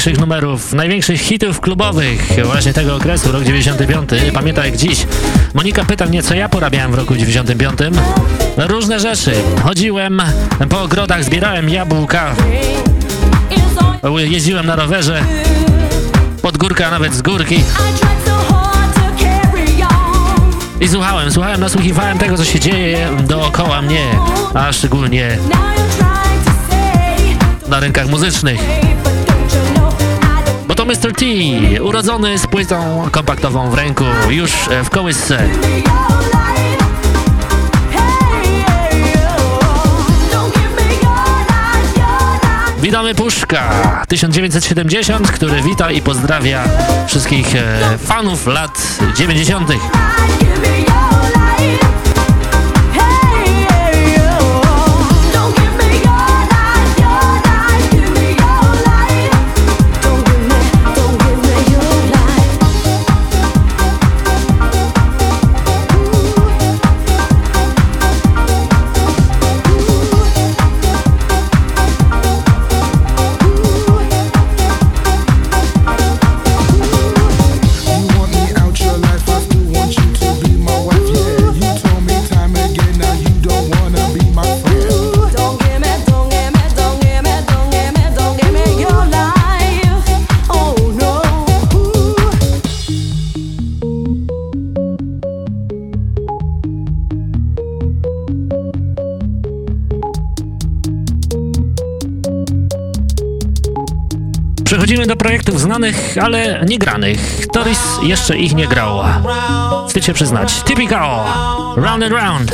Największych numerów, największych hitów klubowych właśnie tego okresu, rok 95. Pamiętam jak dziś. Monika pyta mnie, co ja porabiałem w roku 95. No, różne rzeczy. Chodziłem po ogrodach, zbierałem jabłka, jeździłem na rowerze, pod górkę, a nawet z górki. I słuchałem, słuchałem, nasłuchiwałem tego, co się dzieje dookoła mnie, a szczególnie na rynkach muzycznych. Mr. T, urodzony z płytą kompaktową w ręku, już w kołysce. Witamy Puszka 1970, który wita i pozdrawia wszystkich e, fanów lat 90. Przechodzimy do projektów znanych, ale nie granych. Toris jeszcze ich nie grał. Wstyd się przyznać. Typical! Round and round.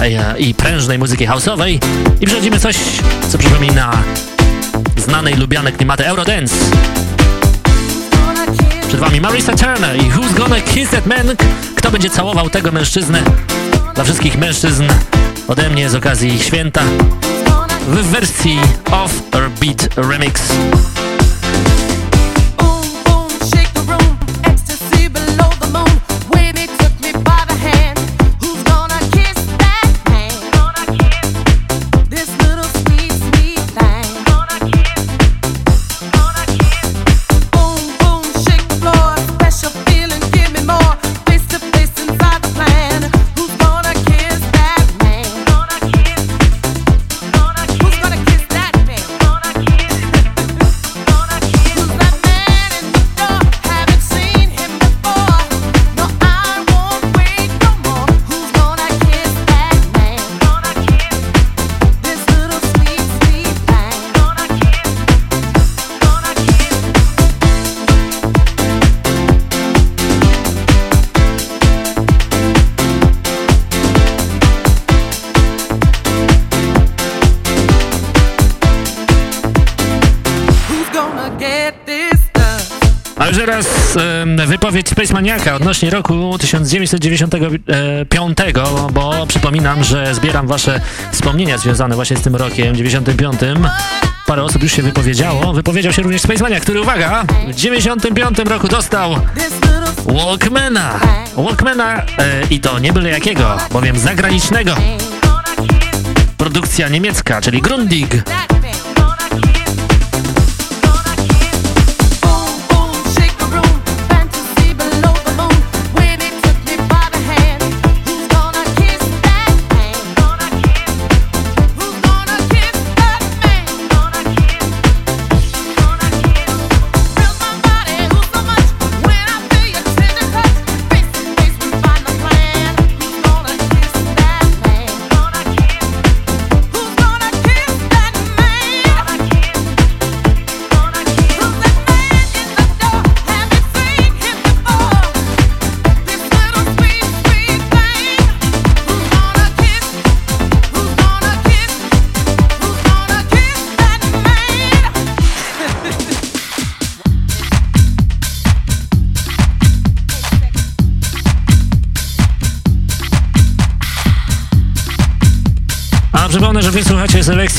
E, i prężnej muzyki house'owej i przechodzimy coś, co przypomina znane i lubiane klimaty Eurodance. Przed wami Marisa Turner i Who's Gonna Kiss That Man? Kto będzie całował tego mężczyznę? Dla wszystkich mężczyzn ode mnie z okazji święta w wersji Off Beat Remix. Maniaka odnośnie roku 1995, bo przypominam, że zbieram wasze wspomnienia związane właśnie z tym rokiem 95. Parę osób już się wypowiedziało. Wypowiedział się również Space Maniak, który, uwaga, w 95 roku dostał Walkmana. Walkmana e, i to nie byle jakiego, bowiem zagranicznego. Produkcja niemiecka, czyli Grundig.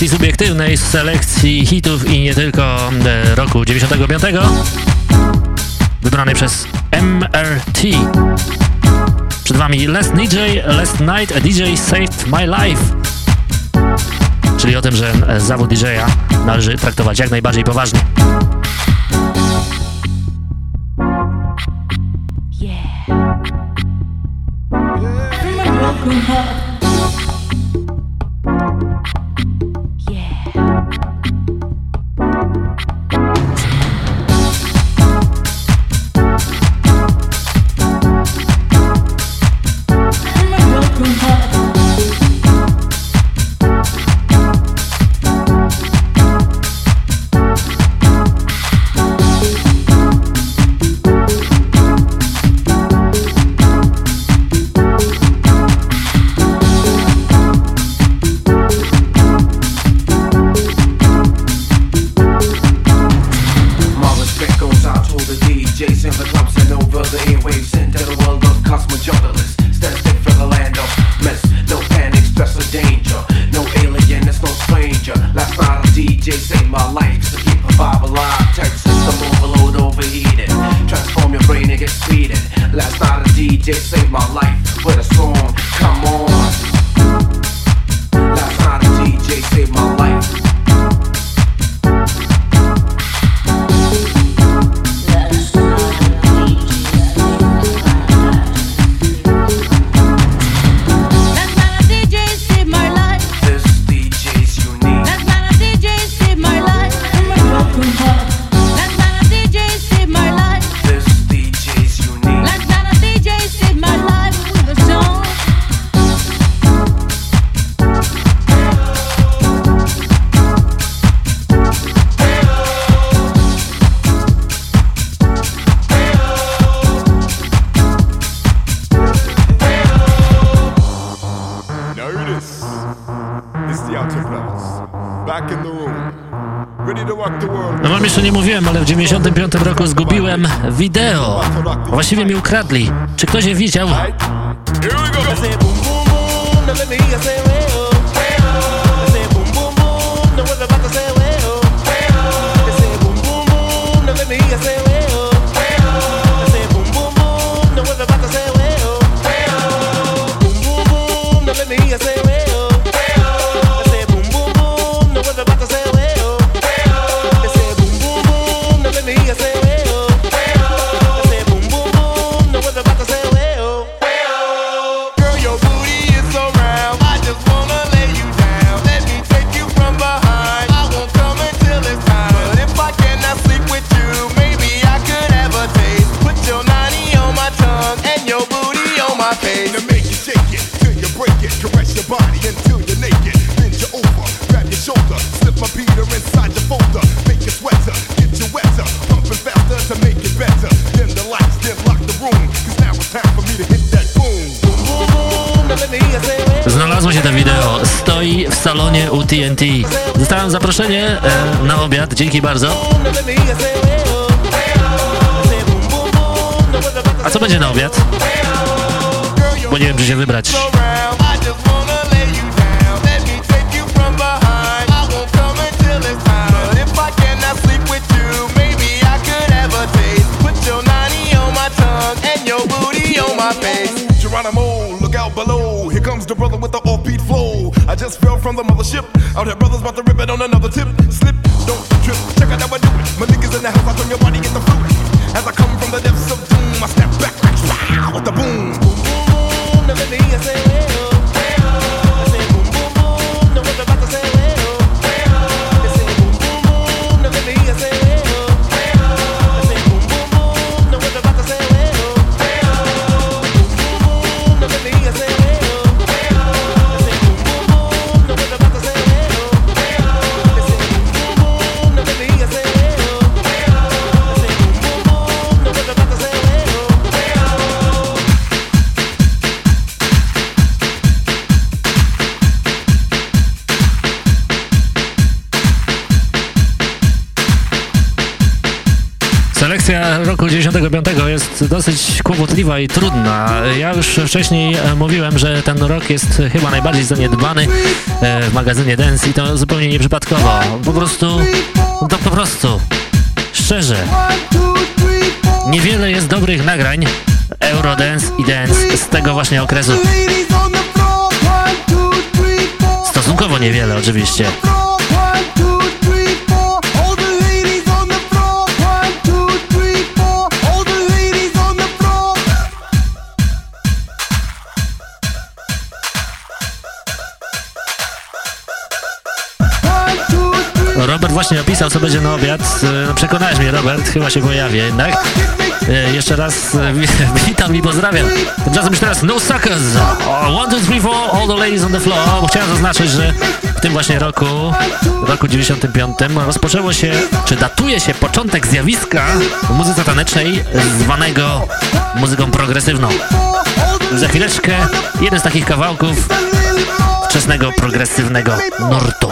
sekcji subiektywnej, z selekcji hitów i nie tylko e, roku 95, wybranej przez MRT. Przed Wami Last DJ, Last Night, a DJ Saved My Life. Czyli o tym, że e, zawód DJ-a należy traktować jak najbardziej poważnie. Właściwie mi ukradli. Czy ktoś je widział? Here we go. salonie u TNT. Dostałem zaproszenie e, na obiad, dzięki bardzo. A co będzie na obiad? Bo nie wiem, czy się wybrać. Geronimo, look out below. Here comes the brother with the offbeat flow. just fell from the mothership. Out here, brothers about to rip it on another tip. Slip, don't trip, check out how I do it. My niggas in the house, I turn your body in the fluid. As I come from the Dyskografia roku 95 jest dosyć kłopotliwa i trudna. Ja już wcześniej e, mówiłem, że ten rok jest chyba najbardziej zaniedbany e, w magazynie Dance i to zupełnie nieprzypadkowo. Po prostu, to po prostu, szczerze, niewiele jest dobrych nagrań Eurodance i Dance z tego właśnie okresu. Stosunkowo niewiele oczywiście. Robert właśnie opisał, co będzie na obiad. E, No, przekonałeś mnie, Robert, chyba się pojawi jednak. E, Jeszcze raz wi- witam i pozdrawiam. Tymczasem już teraz No Suckers. O, One, two, three, four, all the ladies on the floor. Chciałem zaznaczyć, że w tym właśnie roku, roku 95, rozpoczęło się, czy datuje się początek zjawiska w muzyce tanecznej zwanego muzyką progresywną. Za chwileczkę jeden z takich kawałków wczesnego progresywnego nurtu.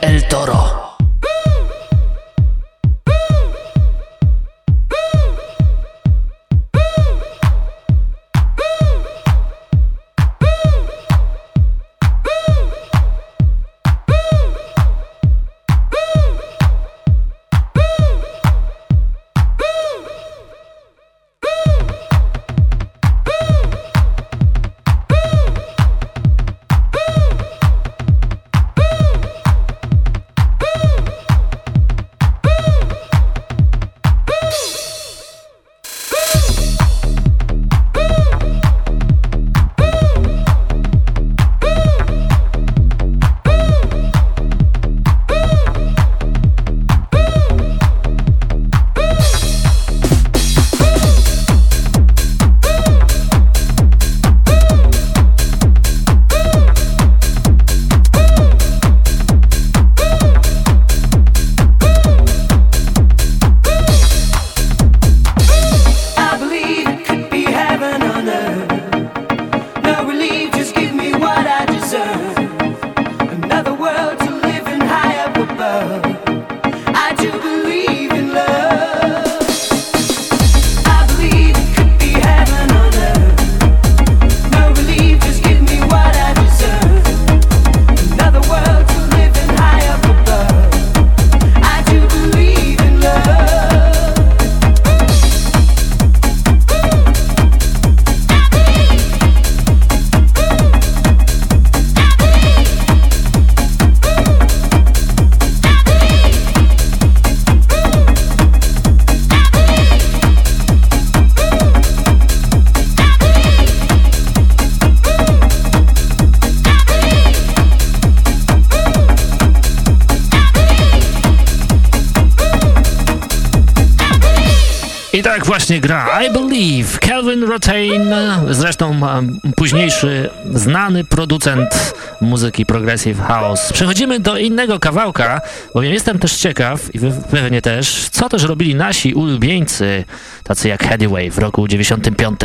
właśnie gra I Believe, Calvin Rotain, zresztą um, późniejszy znany producent muzyki Progressive House. Przechodzimy do innego kawałka, bowiem jestem też ciekaw, i wy pewnie też, co też robili nasi ulubieńcy, tacy jak Headway w roku 95.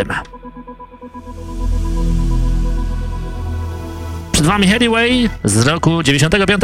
Przed wami Headway z roku 95.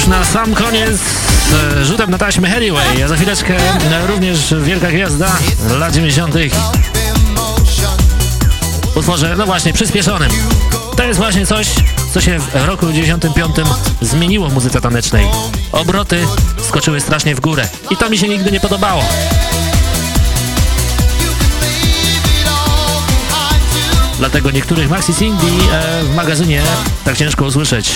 już na sam koniec z rzutem na taśmę Anyway, a za chwileczkę e, również wielka gwiazda lat 90. w utworze, no właśnie, przyspieszonym. To jest właśnie coś, co się w roku 95 zmieniło w muzyce tanecznej. Obroty skoczyły strasznie w górę i to mi się nigdy nie podobało. Dlatego niektórych maxi singli e, w magazynie tak ciężko usłyszeć.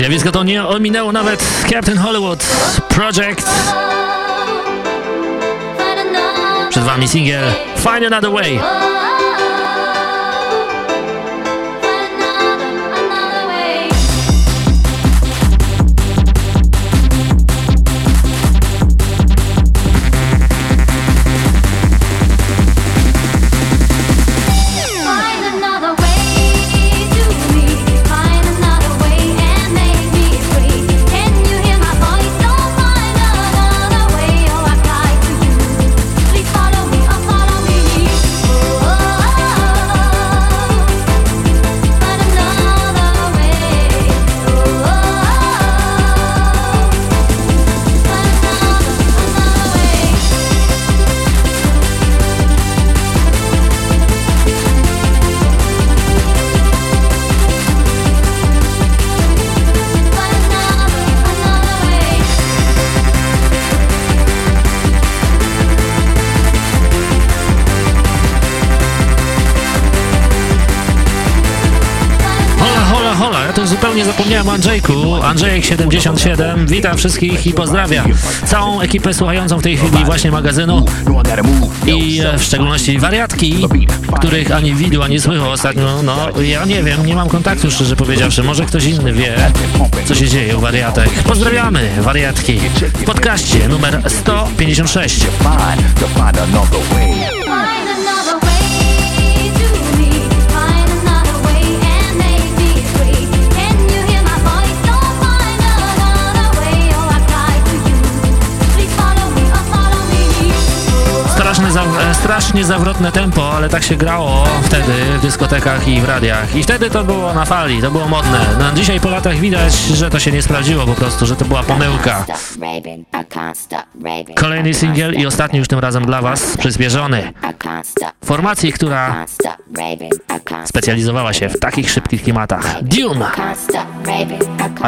Zjawisko to nie ominęło nawet Captain Hollywood Project. Przed wami singiel Find Another Way. Zapomniałem o Andrzejku. Andrzejek77, witam wszystkich i pozdrawiam całą ekipę słuchającą w tej chwili właśnie magazynu i e, w szczególności wariatki, których ani widu, ani słychu ostatnio, no ja nie wiem, nie mam kontaktu szczerze powiedziawszy, może ktoś inny wie, co się dzieje u wariatek. Pozdrawiamy wariatki w podcaście numer 156. strasznie zawrotne tempo, ale tak się grało wtedy w dyskotekach i w radiach. I wtedy to było na fali, to było modne. No, dzisiaj po latach widać, że to się nie sprawdziło po prostu, że to była pomyłka. Kolejny singiel i ostatni już tym razem dla Was, przyspieszony. Formacji, która specjalizowała się w takich szybkich klimatach. Dune!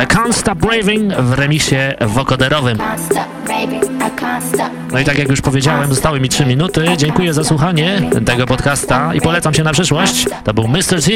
I Can't Stop Raving w remiksie wokoderowym. No i tak jak już powiedziałem, zostały mi 3 minuty. Dziękuję za słuchanie tego podcasta i polecam się na przyszłość. To był Mr. T.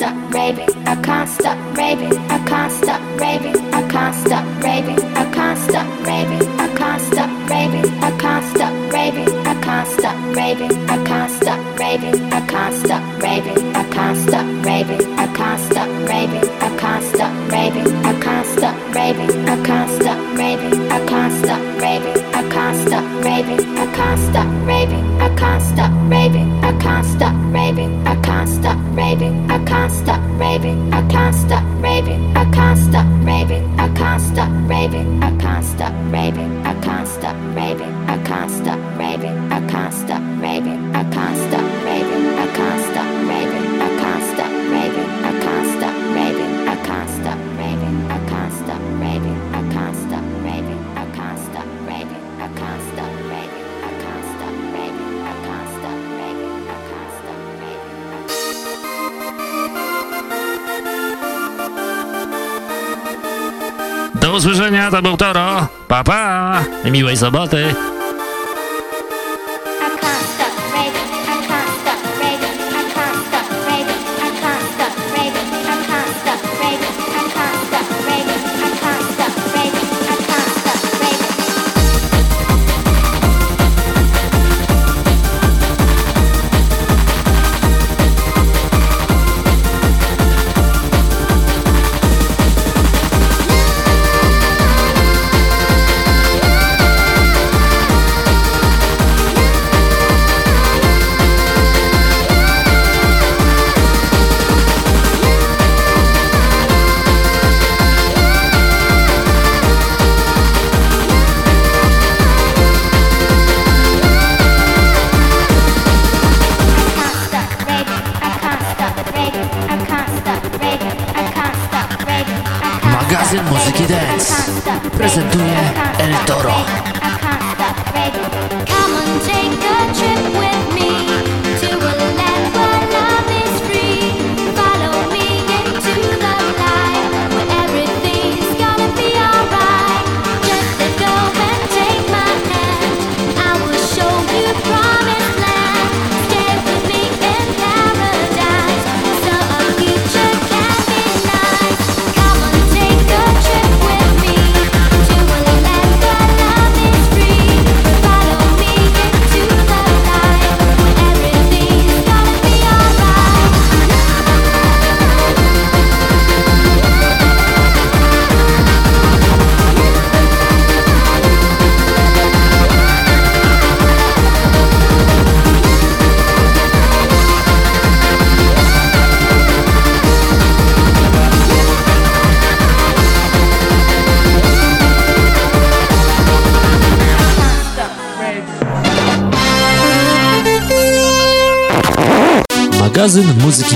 stop raving, I can't stop raving, I can't stop raving, I can't stop raving, I can't stop raving, I can't stop raving, I can't stop raving, I can't stop raving, I can't stop raving, I can't stop raving, I can't stop raving, I can't stop raving, I can't stop raving, I can't stop raving, I can't stop raving, I can't stop raving, I can't stop raving, I can't stop raving, I can't stop raving, I can't stop raving, I can't stop raving, I can't stop raving, I can't stop raving, I can't stop raving, I can't stop raving, I can't stop raving, I can't stop raving, I can't stop raving, I can't stop raving, I can't stop raving, Usłyszenia, to był Toro. Pa, pa! Miłej soboty.